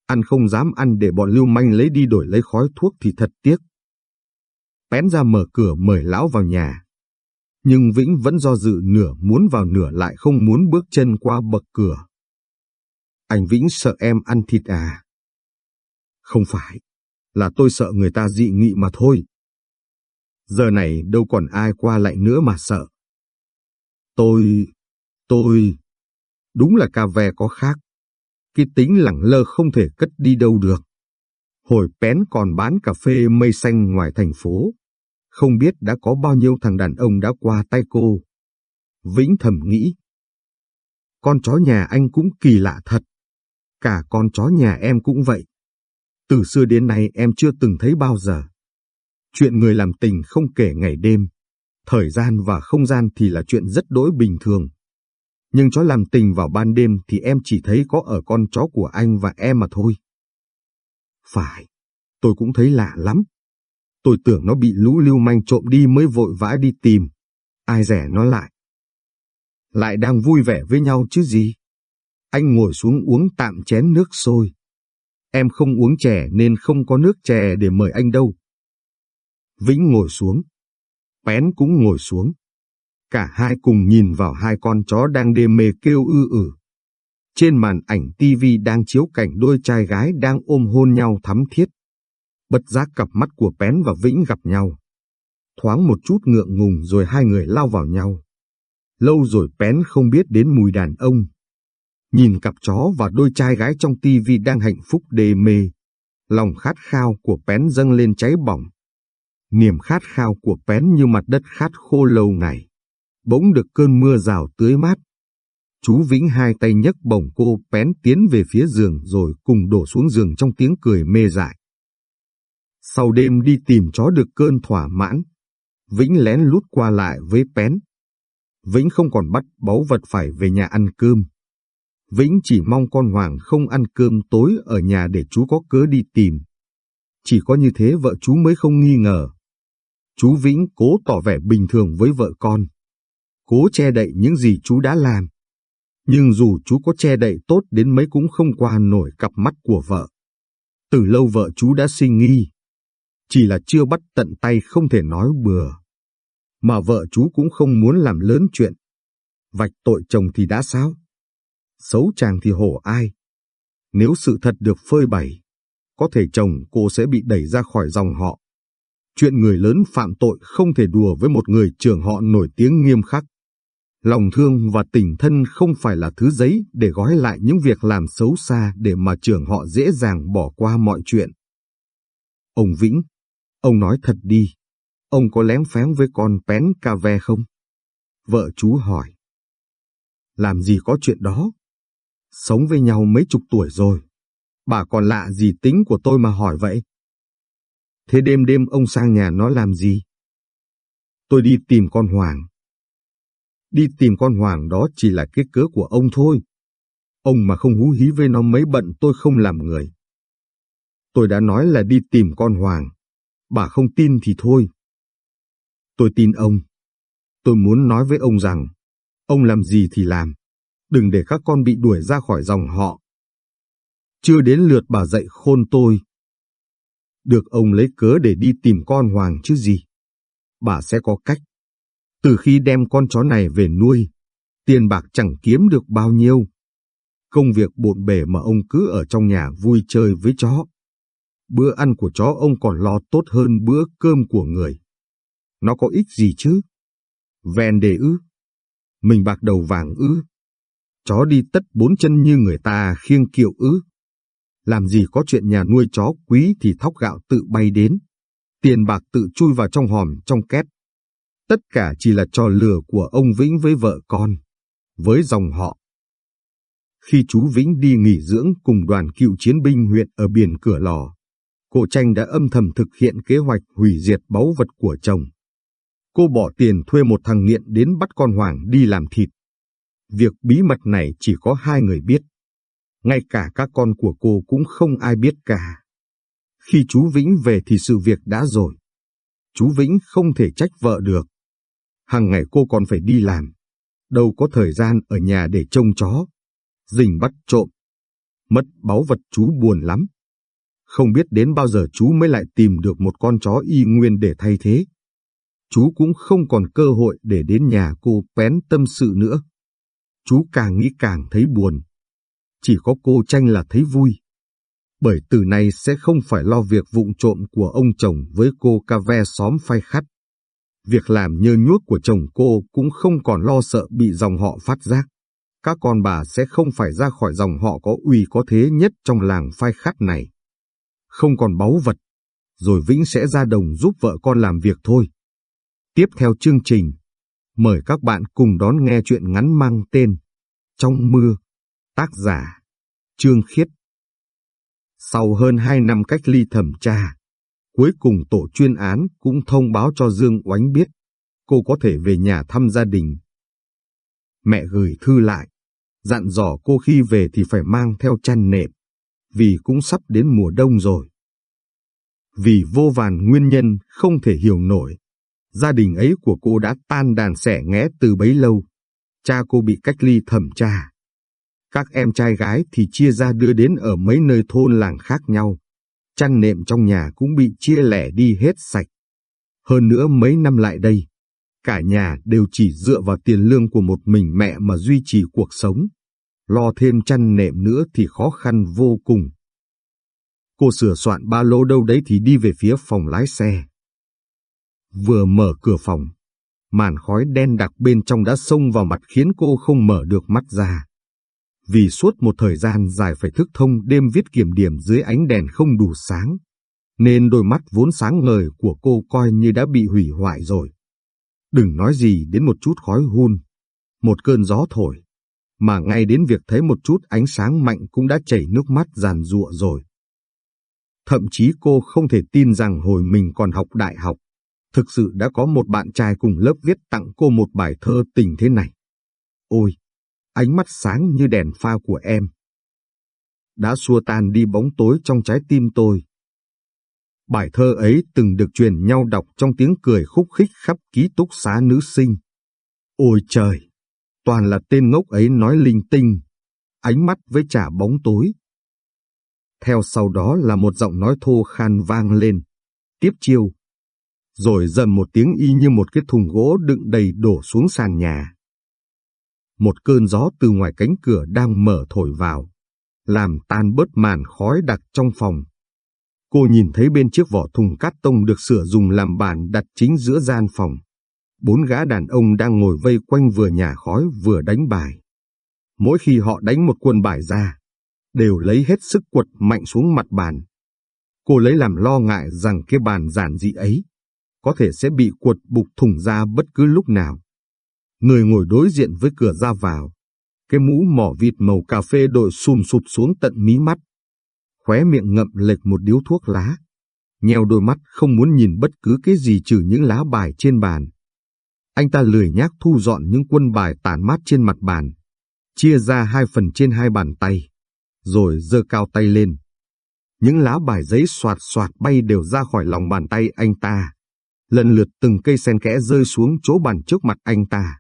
ăn không dám ăn để bọn lưu manh lấy đi đổi lấy khói thuốc thì thật tiếc. Pén ra mở cửa mời lão vào nhà. Nhưng Vĩnh vẫn do dự nửa muốn vào nửa lại không muốn bước chân qua bậc cửa. Anh Vĩnh sợ em ăn thịt à? Không phải, là tôi sợ người ta dị nghị mà thôi. Giờ này đâu còn ai qua lại nữa mà sợ. Tôi, tôi, đúng là cà ve có khác. Cái tính lẳng lơ không thể cất đi đâu được. Hồi Pén còn bán cà phê mây xanh ngoài thành phố. Không biết đã có bao nhiêu thằng đàn ông đã qua tay cô. Vĩnh thầm nghĩ. Con chó nhà anh cũng kỳ lạ thật. Cả con chó nhà em cũng vậy. Từ xưa đến nay em chưa từng thấy bao giờ. Chuyện người làm tình không kể ngày đêm, thời gian và không gian thì là chuyện rất đối bình thường. Nhưng chó làm tình vào ban đêm thì em chỉ thấy có ở con chó của anh và em mà thôi. Phải, tôi cũng thấy lạ lắm. Tôi tưởng nó bị lũ lưu manh trộm đi mới vội vã đi tìm. Ai rẻ nó lại. Lại đang vui vẻ với nhau chứ gì. Anh ngồi xuống uống tạm chén nước sôi. Em không uống chè nên không có nước chè để mời anh đâu. Vĩnh ngồi xuống. Pén cũng ngồi xuống. Cả hai cùng nhìn vào hai con chó đang đê mê kêu ư ử. Trên màn ảnh tivi đang chiếu cảnh đôi trai gái đang ôm hôn nhau thắm thiết. Bất giác cặp mắt của Pén và Vĩnh gặp nhau. Thoáng một chút ngượng ngùng rồi hai người lao vào nhau. Lâu rồi Pén không biết đến mùi đàn ông. Nhìn cặp chó và đôi trai gái trong tivi đang hạnh phúc đê mê. Lòng khát khao của Pén dâng lên cháy bỏng. Niềm khát khao của Pén như mặt đất khát khô lâu ngày. Bỗng được cơn mưa rào tưới mát. Chú Vĩnh hai tay nhấc bổng cô Pén tiến về phía giường rồi cùng đổ xuống giường trong tiếng cười mê dại. Sau đêm đi tìm chó được cơn thỏa mãn, Vĩnh lén lút qua lại với Pén. Vĩnh không còn bắt báu vật phải về nhà ăn cơm. Vĩnh chỉ mong con Hoàng không ăn cơm tối ở nhà để chú có cớ đi tìm. Chỉ có như thế vợ chú mới không nghi ngờ. Chú Vĩnh cố tỏ vẻ bình thường với vợ con. Cố che đậy những gì chú đã làm, Nhưng dù chú có che đậy tốt đến mấy cũng không qua nổi cặp mắt của vợ. Từ lâu vợ chú đã suy nghi. Chỉ là chưa bắt tận tay không thể nói bừa. Mà vợ chú cũng không muốn làm lớn chuyện. Vạch tội chồng thì đã sao? Xấu chàng thì hổ ai? Nếu sự thật được phơi bày, có thể chồng cô sẽ bị đẩy ra khỏi dòng họ. Chuyện người lớn phạm tội không thể đùa với một người trưởng họ nổi tiếng nghiêm khắc. Lòng thương và tình thân không phải là thứ giấy để gói lại những việc làm xấu xa để mà trưởng họ dễ dàng bỏ qua mọi chuyện. Ông Vĩnh, ông nói thật đi, ông có lén phén với con pén cà ve không? Vợ chú hỏi. Làm gì có chuyện đó? Sống với nhau mấy chục tuổi rồi. Bà còn lạ gì tính của tôi mà hỏi vậy? Thế đêm đêm ông sang nhà nó làm gì? Tôi đi tìm con Hoàng. Đi tìm con Hoàng đó chỉ là cái cớ của ông thôi. Ông mà không hú hí với nó mấy bận tôi không làm người. Tôi đã nói là đi tìm con Hoàng. Bà không tin thì thôi. Tôi tin ông. Tôi muốn nói với ông rằng, ông làm gì thì làm. Đừng để các con bị đuổi ra khỏi dòng họ. Chưa đến lượt bà dạy khôn tôi. Được ông lấy cớ để đi tìm con Hoàng chứ gì. Bà sẽ có cách. Từ khi đem con chó này về nuôi, tiền bạc chẳng kiếm được bao nhiêu. Công việc bộn bề mà ông cứ ở trong nhà vui chơi với chó. Bữa ăn của chó ông còn lo tốt hơn bữa cơm của người. Nó có ích gì chứ? Ven đề ư? Mình bạc đầu vàng ư? Chó đi tất bốn chân như người ta khiêng kiệu ư? Làm gì có chuyện nhà nuôi chó quý thì thóc gạo tự bay đến. Tiền bạc tự chui vào trong hòm trong két Tất cả chỉ là trò lừa của ông Vĩnh với vợ con, với dòng họ. Khi chú Vĩnh đi nghỉ dưỡng cùng đoàn cựu chiến binh huyện ở biển Cửa Lò, cô Tranh đã âm thầm thực hiện kế hoạch hủy diệt báu vật của chồng. Cô bỏ tiền thuê một thằng nghiện đến bắt con Hoàng đi làm thịt. Việc bí mật này chỉ có hai người biết. Ngay cả các con của cô cũng không ai biết cả. Khi chú Vĩnh về thì sự việc đã rồi. Chú Vĩnh không thể trách vợ được hàng ngày cô còn phải đi làm, đâu có thời gian ở nhà để trông chó, rình bắt trộm. Mất báu vật chú buồn lắm. Không biết đến bao giờ chú mới lại tìm được một con chó y nguyên để thay thế. Chú cũng không còn cơ hội để đến nhà cô pén tâm sự nữa. Chú càng nghĩ càng thấy buồn. Chỉ có cô tranh là thấy vui. Bởi từ nay sẽ không phải lo việc vụng trộm của ông chồng với cô ca ve xóm phai khắt việc làm nhơ nhuốc của chồng cô cũng không còn lo sợ bị dòng họ phát giác. Các con bà sẽ không phải ra khỏi dòng họ có uy có thế nhất trong làng phai khắt này. Không còn báu vật, rồi Vĩnh sẽ ra đồng giúp vợ con làm việc thôi. Tiếp theo chương trình, mời các bạn cùng đón nghe chuyện ngắn mang tên Trong mưa, tác giả Trương Khiết. Sau hơn hai năm cách ly thẩm tra, Cuối cùng tổ chuyên án cũng thông báo cho Dương Oánh biết cô có thể về nhà thăm gia đình. Mẹ gửi thư lại, dặn dò cô khi về thì phải mang theo chăn nệm, vì cũng sắp đến mùa đông rồi. Vì vô vàn nguyên nhân không thể hiểu nổi, gia đình ấy của cô đã tan đàn xẻ nghé từ bấy lâu. Cha cô bị cách ly thẩm tra. Các em trai gái thì chia ra đưa đến ở mấy nơi thôn làng khác nhau chăn nệm trong nhà cũng bị chia lẻ đi hết sạch. Hơn nữa mấy năm lại đây, cả nhà đều chỉ dựa vào tiền lương của một mình mẹ mà duy trì cuộc sống. Lo thêm chăn nệm nữa thì khó khăn vô cùng. Cô sửa soạn ba lô đâu đấy thì đi về phía phòng lái xe. Vừa mở cửa phòng, màn khói đen đặc bên trong đã xông vào mặt khiến cô không mở được mắt ra vì suốt một thời gian dài phải thức thông đêm viết kiểm điểm dưới ánh đèn không đủ sáng, nên đôi mắt vốn sáng ngời của cô coi như đã bị hủy hoại rồi. Đừng nói gì đến một chút khói hun, một cơn gió thổi, mà ngay đến việc thấy một chút ánh sáng mạnh cũng đã chảy nước mắt giàn giụa rồi. Thậm chí cô không thể tin rằng hồi mình còn học đại học, thực sự đã có một bạn trai cùng lớp viết tặng cô một bài thơ tình thế này. Ôi, ánh mắt sáng như đèn pha của em. Đã xua tan đi bóng tối trong trái tim tôi. Bài thơ ấy từng được truyền nhau đọc trong tiếng cười khúc khích khắp ký túc xá nữ sinh. Ôi trời! toàn là tên ngốc ấy nói linh tinh, ánh mắt với trả bóng tối. Theo sau đó là một giọng nói thô khan vang lên, tiếp chiêu. Rồi dần một tiếng y như một cái thùng gỗ đựng đầy đổ xuống sàn nhà. Một cơn gió từ ngoài cánh cửa đang mở thổi vào, làm tan bớt màn khói đặc trong phòng. Cô nhìn thấy bên chiếc vỏ thùng cát tông được sửa dùng làm bàn đặt chính giữa gian phòng. Bốn gã đàn ông đang ngồi vây quanh vừa nhà khói vừa đánh bài. Mỗi khi họ đánh một quân bài ra, đều lấy hết sức quật mạnh xuống mặt bàn. Cô lấy làm lo ngại rằng cái bàn giản dị ấy có thể sẽ bị quật bục thủng ra bất cứ lúc nào. Người ngồi đối diện với cửa ra vào, cái mũ mỏ vịt màu cà phê đội xùm sụp xuống tận mí mắt. Khóe miệng ngậm lệch một điếu thuốc lá. Nheo đôi mắt không muốn nhìn bất cứ cái gì trừ những lá bài trên bàn. Anh ta lười nhác thu dọn những quân bài tản mát trên mặt bàn, chia ra hai phần trên hai bàn tay, rồi giơ cao tay lên. Những lá bài giấy soạt soạt bay đều ra khỏi lòng bàn tay anh ta. Lần lượt từng cây sen kẽ rơi xuống chỗ bàn trước mặt anh ta.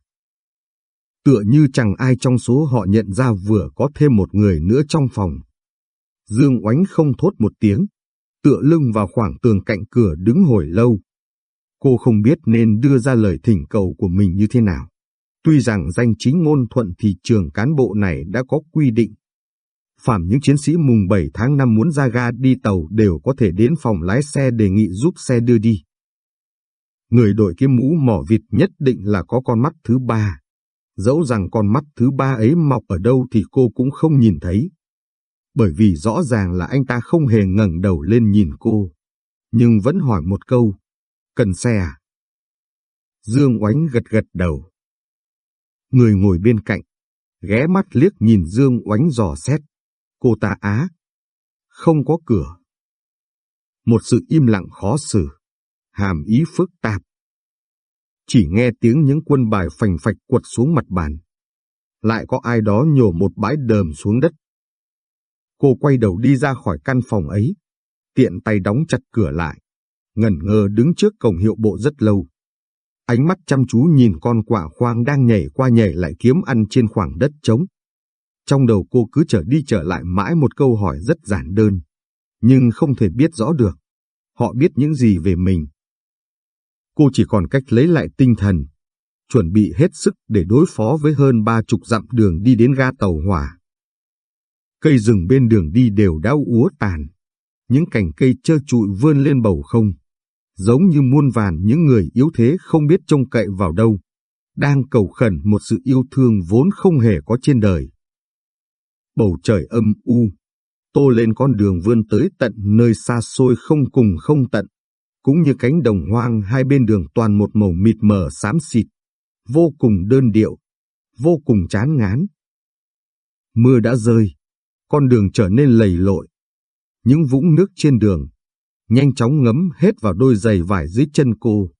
Tựa như chẳng ai trong số họ nhận ra vừa có thêm một người nữa trong phòng. Dương oánh không thốt một tiếng, tựa lưng vào khoảng tường cạnh cửa đứng hồi lâu. Cô không biết nên đưa ra lời thỉnh cầu của mình như thế nào. Tuy rằng danh chính ngôn thuận thì trường cán bộ này đã có quy định. Phạm những chiến sĩ mùng 7 tháng 5 muốn ra ga đi tàu đều có thể đến phòng lái xe đề nghị giúp xe đưa đi. Người đội cái mũ mỏ vịt nhất định là có con mắt thứ ba. Dẫu rằng con mắt thứ ba ấy mọc ở đâu thì cô cũng không nhìn thấy. Bởi vì rõ ràng là anh ta không hề ngẩng đầu lên nhìn cô. Nhưng vẫn hỏi một câu. Cần xe à? Dương oánh gật gật đầu. Người ngồi bên cạnh, ghé mắt liếc nhìn Dương oánh dò xét. Cô ta á. Không có cửa. Một sự im lặng khó xử, hàm ý phức tạp chỉ nghe tiếng những quân bài phành phạch quật xuống mặt bàn. Lại có ai đó nhổ một bãi đờm xuống đất. Cô quay đầu đi ra khỏi căn phòng ấy, tiện tay đóng chặt cửa lại, ngẩn ngơ đứng trước cổng hiệu bộ rất lâu. Ánh mắt chăm chú nhìn con quả khoang đang nhảy qua nhảy lại kiếm ăn trên khoảng đất trống. Trong đầu cô cứ trở đi trở lại mãi một câu hỏi rất giản đơn, nhưng không thể biết rõ được. Họ biết những gì về mình, cô chỉ còn cách lấy lại tinh thần, chuẩn bị hết sức để đối phó với hơn ba chục dặm đường đi đến ga tàu hỏa. Cây rừng bên đường đi đều đã úa tàn, những cành cây trơ trụi vươn lên bầu không, giống như muôn vàn những người yếu thế không biết trông cậy vào đâu, đang cầu khẩn một sự yêu thương vốn không hề có trên đời. Bầu trời âm u, tô lên con đường vươn tới tận nơi xa xôi không cùng không tận cũng như cánh đồng hoang hai bên đường toàn một màu mịt mờ xám xịt, vô cùng đơn điệu, vô cùng chán ngán. Mưa đã rơi, con đường trở nên lầy lội. Những vũng nước trên đường, nhanh chóng ngấm hết vào đôi giày vải dưới chân cô.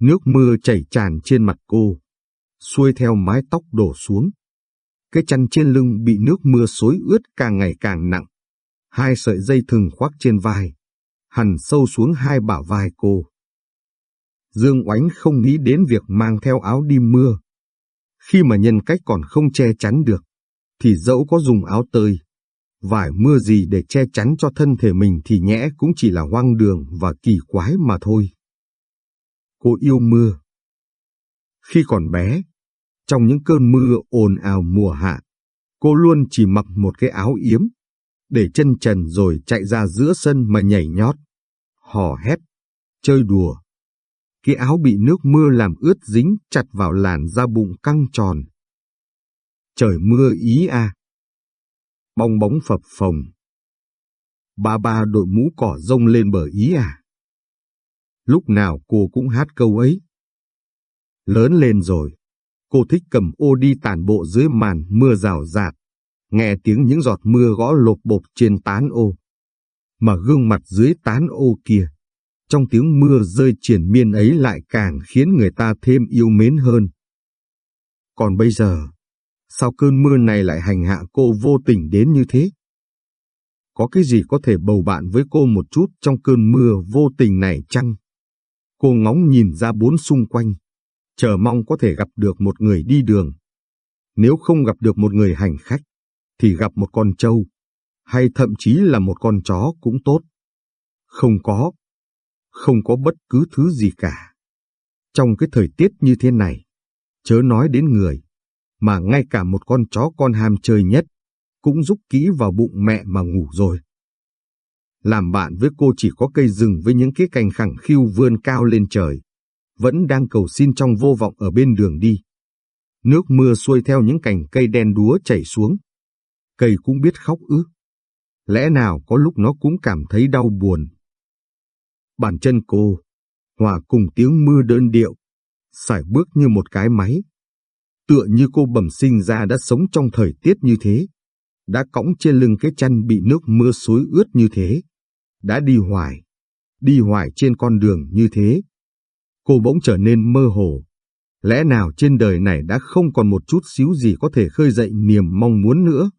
Nước mưa chảy tràn trên mặt cô, xuôi theo mái tóc đổ xuống. Cái chăn trên lưng bị nước mưa xối ướt càng ngày càng nặng. Hai sợi dây thừng khoác trên vai, hằn sâu xuống hai bả vai cô. Dương Oánh không nghĩ đến việc mang theo áo đi mưa. Khi mà nhân cách còn không che chắn được, thì dẫu có dùng áo tơi, vải mưa gì để che chắn cho thân thể mình thì nhẽ cũng chỉ là hoang đường và kỳ quái mà thôi. Cô yêu mưa. Khi còn bé, trong những cơn mưa ồn ào mùa hạ, cô luôn chỉ mặc một cái áo yếm, để chân trần rồi chạy ra giữa sân mà nhảy nhót hò hét, chơi đùa. Cái áo bị nước mưa làm ướt dính chặt vào làn da bụng căng tròn. Trời mưa ý à. Bong bóng phập phồng. Ba ba đội mũ cỏ rông lên bờ ý à. Lúc nào cô cũng hát câu ấy. Lớn lên rồi, cô thích cầm ô đi tàn bộ dưới màn mưa rào rạt, nghe tiếng những giọt mưa gõ lộp bộp trên tán ô mà gương mặt dưới tán ô kia. Trong tiếng mưa rơi triển miên ấy lại càng khiến người ta thêm yêu mến hơn. Còn bây giờ, sao cơn mưa này lại hành hạ cô vô tình đến như thế? Có cái gì có thể bầu bạn với cô một chút trong cơn mưa vô tình này chăng? Cô ngóng nhìn ra bốn xung quanh, chờ mong có thể gặp được một người đi đường. Nếu không gặp được một người hành khách, thì gặp một con trâu, hay thậm chí là một con chó cũng tốt. Không có, không có bất cứ thứ gì cả. Trong cái thời tiết như thế này, chớ nói đến người, mà ngay cả một con chó con ham chơi nhất, cũng rúc kỹ vào bụng mẹ mà ngủ rồi. Làm bạn với cô chỉ có cây rừng với những cái cành khẳng khiu vươn cao lên trời, vẫn đang cầu xin trong vô vọng ở bên đường đi. Nước mưa xuôi theo những cành cây đen đúa chảy xuống. Cây cũng biết khóc ư. Lẽ nào có lúc nó cũng cảm thấy đau buồn. Bàn chân cô, hòa cùng tiếng mưa đơn điệu, sải bước như một cái máy. Tựa như cô bẩm sinh ra đã sống trong thời tiết như thế, đã cõng trên lưng cái chăn bị nước mưa xối ướt như thế, đã đi hoài, đi hoài trên con đường như thế. Cô bỗng trở nên mơ hồ. Lẽ nào trên đời này đã không còn một chút xíu gì có thể khơi dậy niềm mong muốn nữa?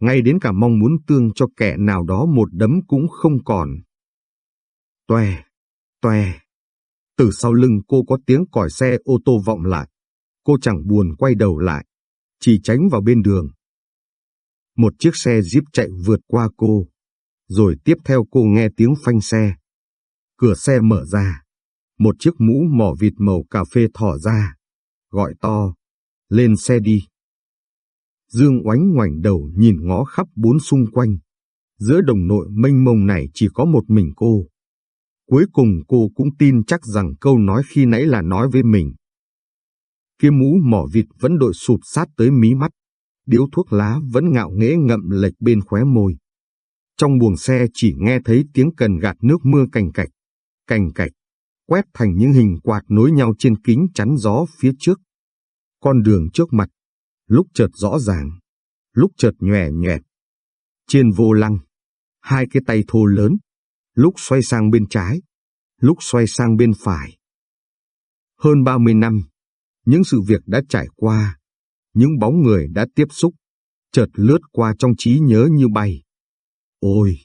Ngay đến cả mong muốn tương cho kẻ nào đó một đấm cũng không còn. Toe, toe. Từ sau lưng cô có tiếng còi xe ô tô vọng lại. Cô chẳng buồn quay đầu lại, chỉ tránh vào bên đường. Một chiếc xe Jeep chạy vượt qua cô, rồi tiếp theo cô nghe tiếng phanh xe. Cửa xe mở ra, một chiếc mũ mỏ vịt màu cà phê thỏ ra, gọi to, lên xe đi. Dương oánh ngoảnh đầu nhìn ngó khắp bốn xung quanh. Giữa đồng nội mênh mông này chỉ có một mình cô. Cuối cùng cô cũng tin chắc rằng câu nói khi nãy là nói với mình. Cái mũ mỏ vịt vẫn đội sụp sát tới mí mắt. Điếu thuốc lá vẫn ngạo nghễ ngậm lệch bên khóe môi. Trong buồng xe chỉ nghe thấy tiếng cần gạt nước mưa cành cạch, cành cạch, quét thành những hình quạt nối nhau trên kính chắn gió phía trước. Con đường trước mặt, lúc chợt rõ ràng, lúc chợt nhòe nhòe. Trên vô lăng, hai cái tay thô lớn, lúc xoay sang bên trái, lúc xoay sang bên phải. Hơn 30 năm, những sự việc đã trải qua, những bóng người đã tiếp xúc, chợt lướt qua trong trí nhớ như bay. Ôi,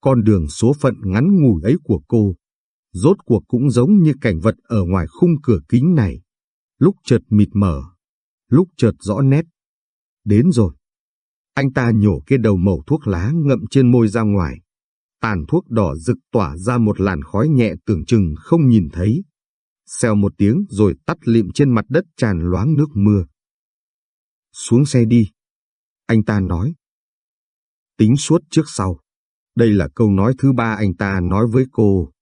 con đường số phận ngắn ngủi ấy của cô, rốt cuộc cũng giống như cảnh vật ở ngoài khung cửa kính này, lúc chợt mịt mờ, lúc chợt rõ nét. Đến rồi. Anh ta nhổ cái đầu mẩu thuốc lá ngậm trên môi ra ngoài. Tàn thuốc đỏ rực tỏa ra một làn khói nhẹ tưởng chừng không nhìn thấy. Xèo một tiếng rồi tắt lịm trên mặt đất tràn loáng nước mưa. Xuống xe đi. Anh ta nói. Tính suốt trước sau. Đây là câu nói thứ ba anh ta nói với cô.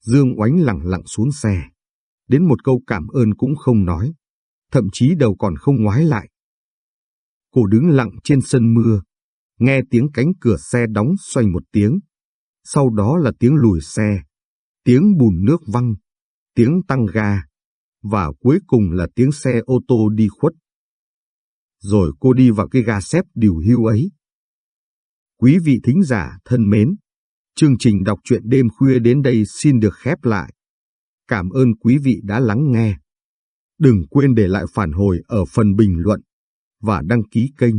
Dương oánh lặng lặng xuống xe. Đến một câu cảm ơn cũng không nói. Thậm chí đầu còn không ngoái lại. Cô đứng lặng trên sân mưa. Nghe tiếng cánh cửa xe đóng xoay một tiếng. Sau đó là tiếng lùi xe. Tiếng bùn nước văng. Tiếng tăng ga. Và cuối cùng là tiếng xe ô tô đi khuất rồi cô đi vào cái ga xếp điều hưu ấy. Quý vị thính giả thân mến, chương trình đọc truyện đêm khuya đến đây xin được khép lại. Cảm ơn quý vị đã lắng nghe. Đừng quên để lại phản hồi ở phần bình luận và đăng ký kênh,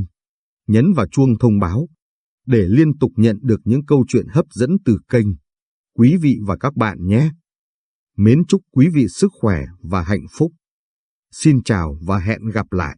nhấn vào chuông thông báo để liên tục nhận được những câu chuyện hấp dẫn từ kênh. Quý vị và các bạn nhé! Mến chúc quý vị sức khỏe và hạnh phúc. Xin chào và hẹn gặp lại!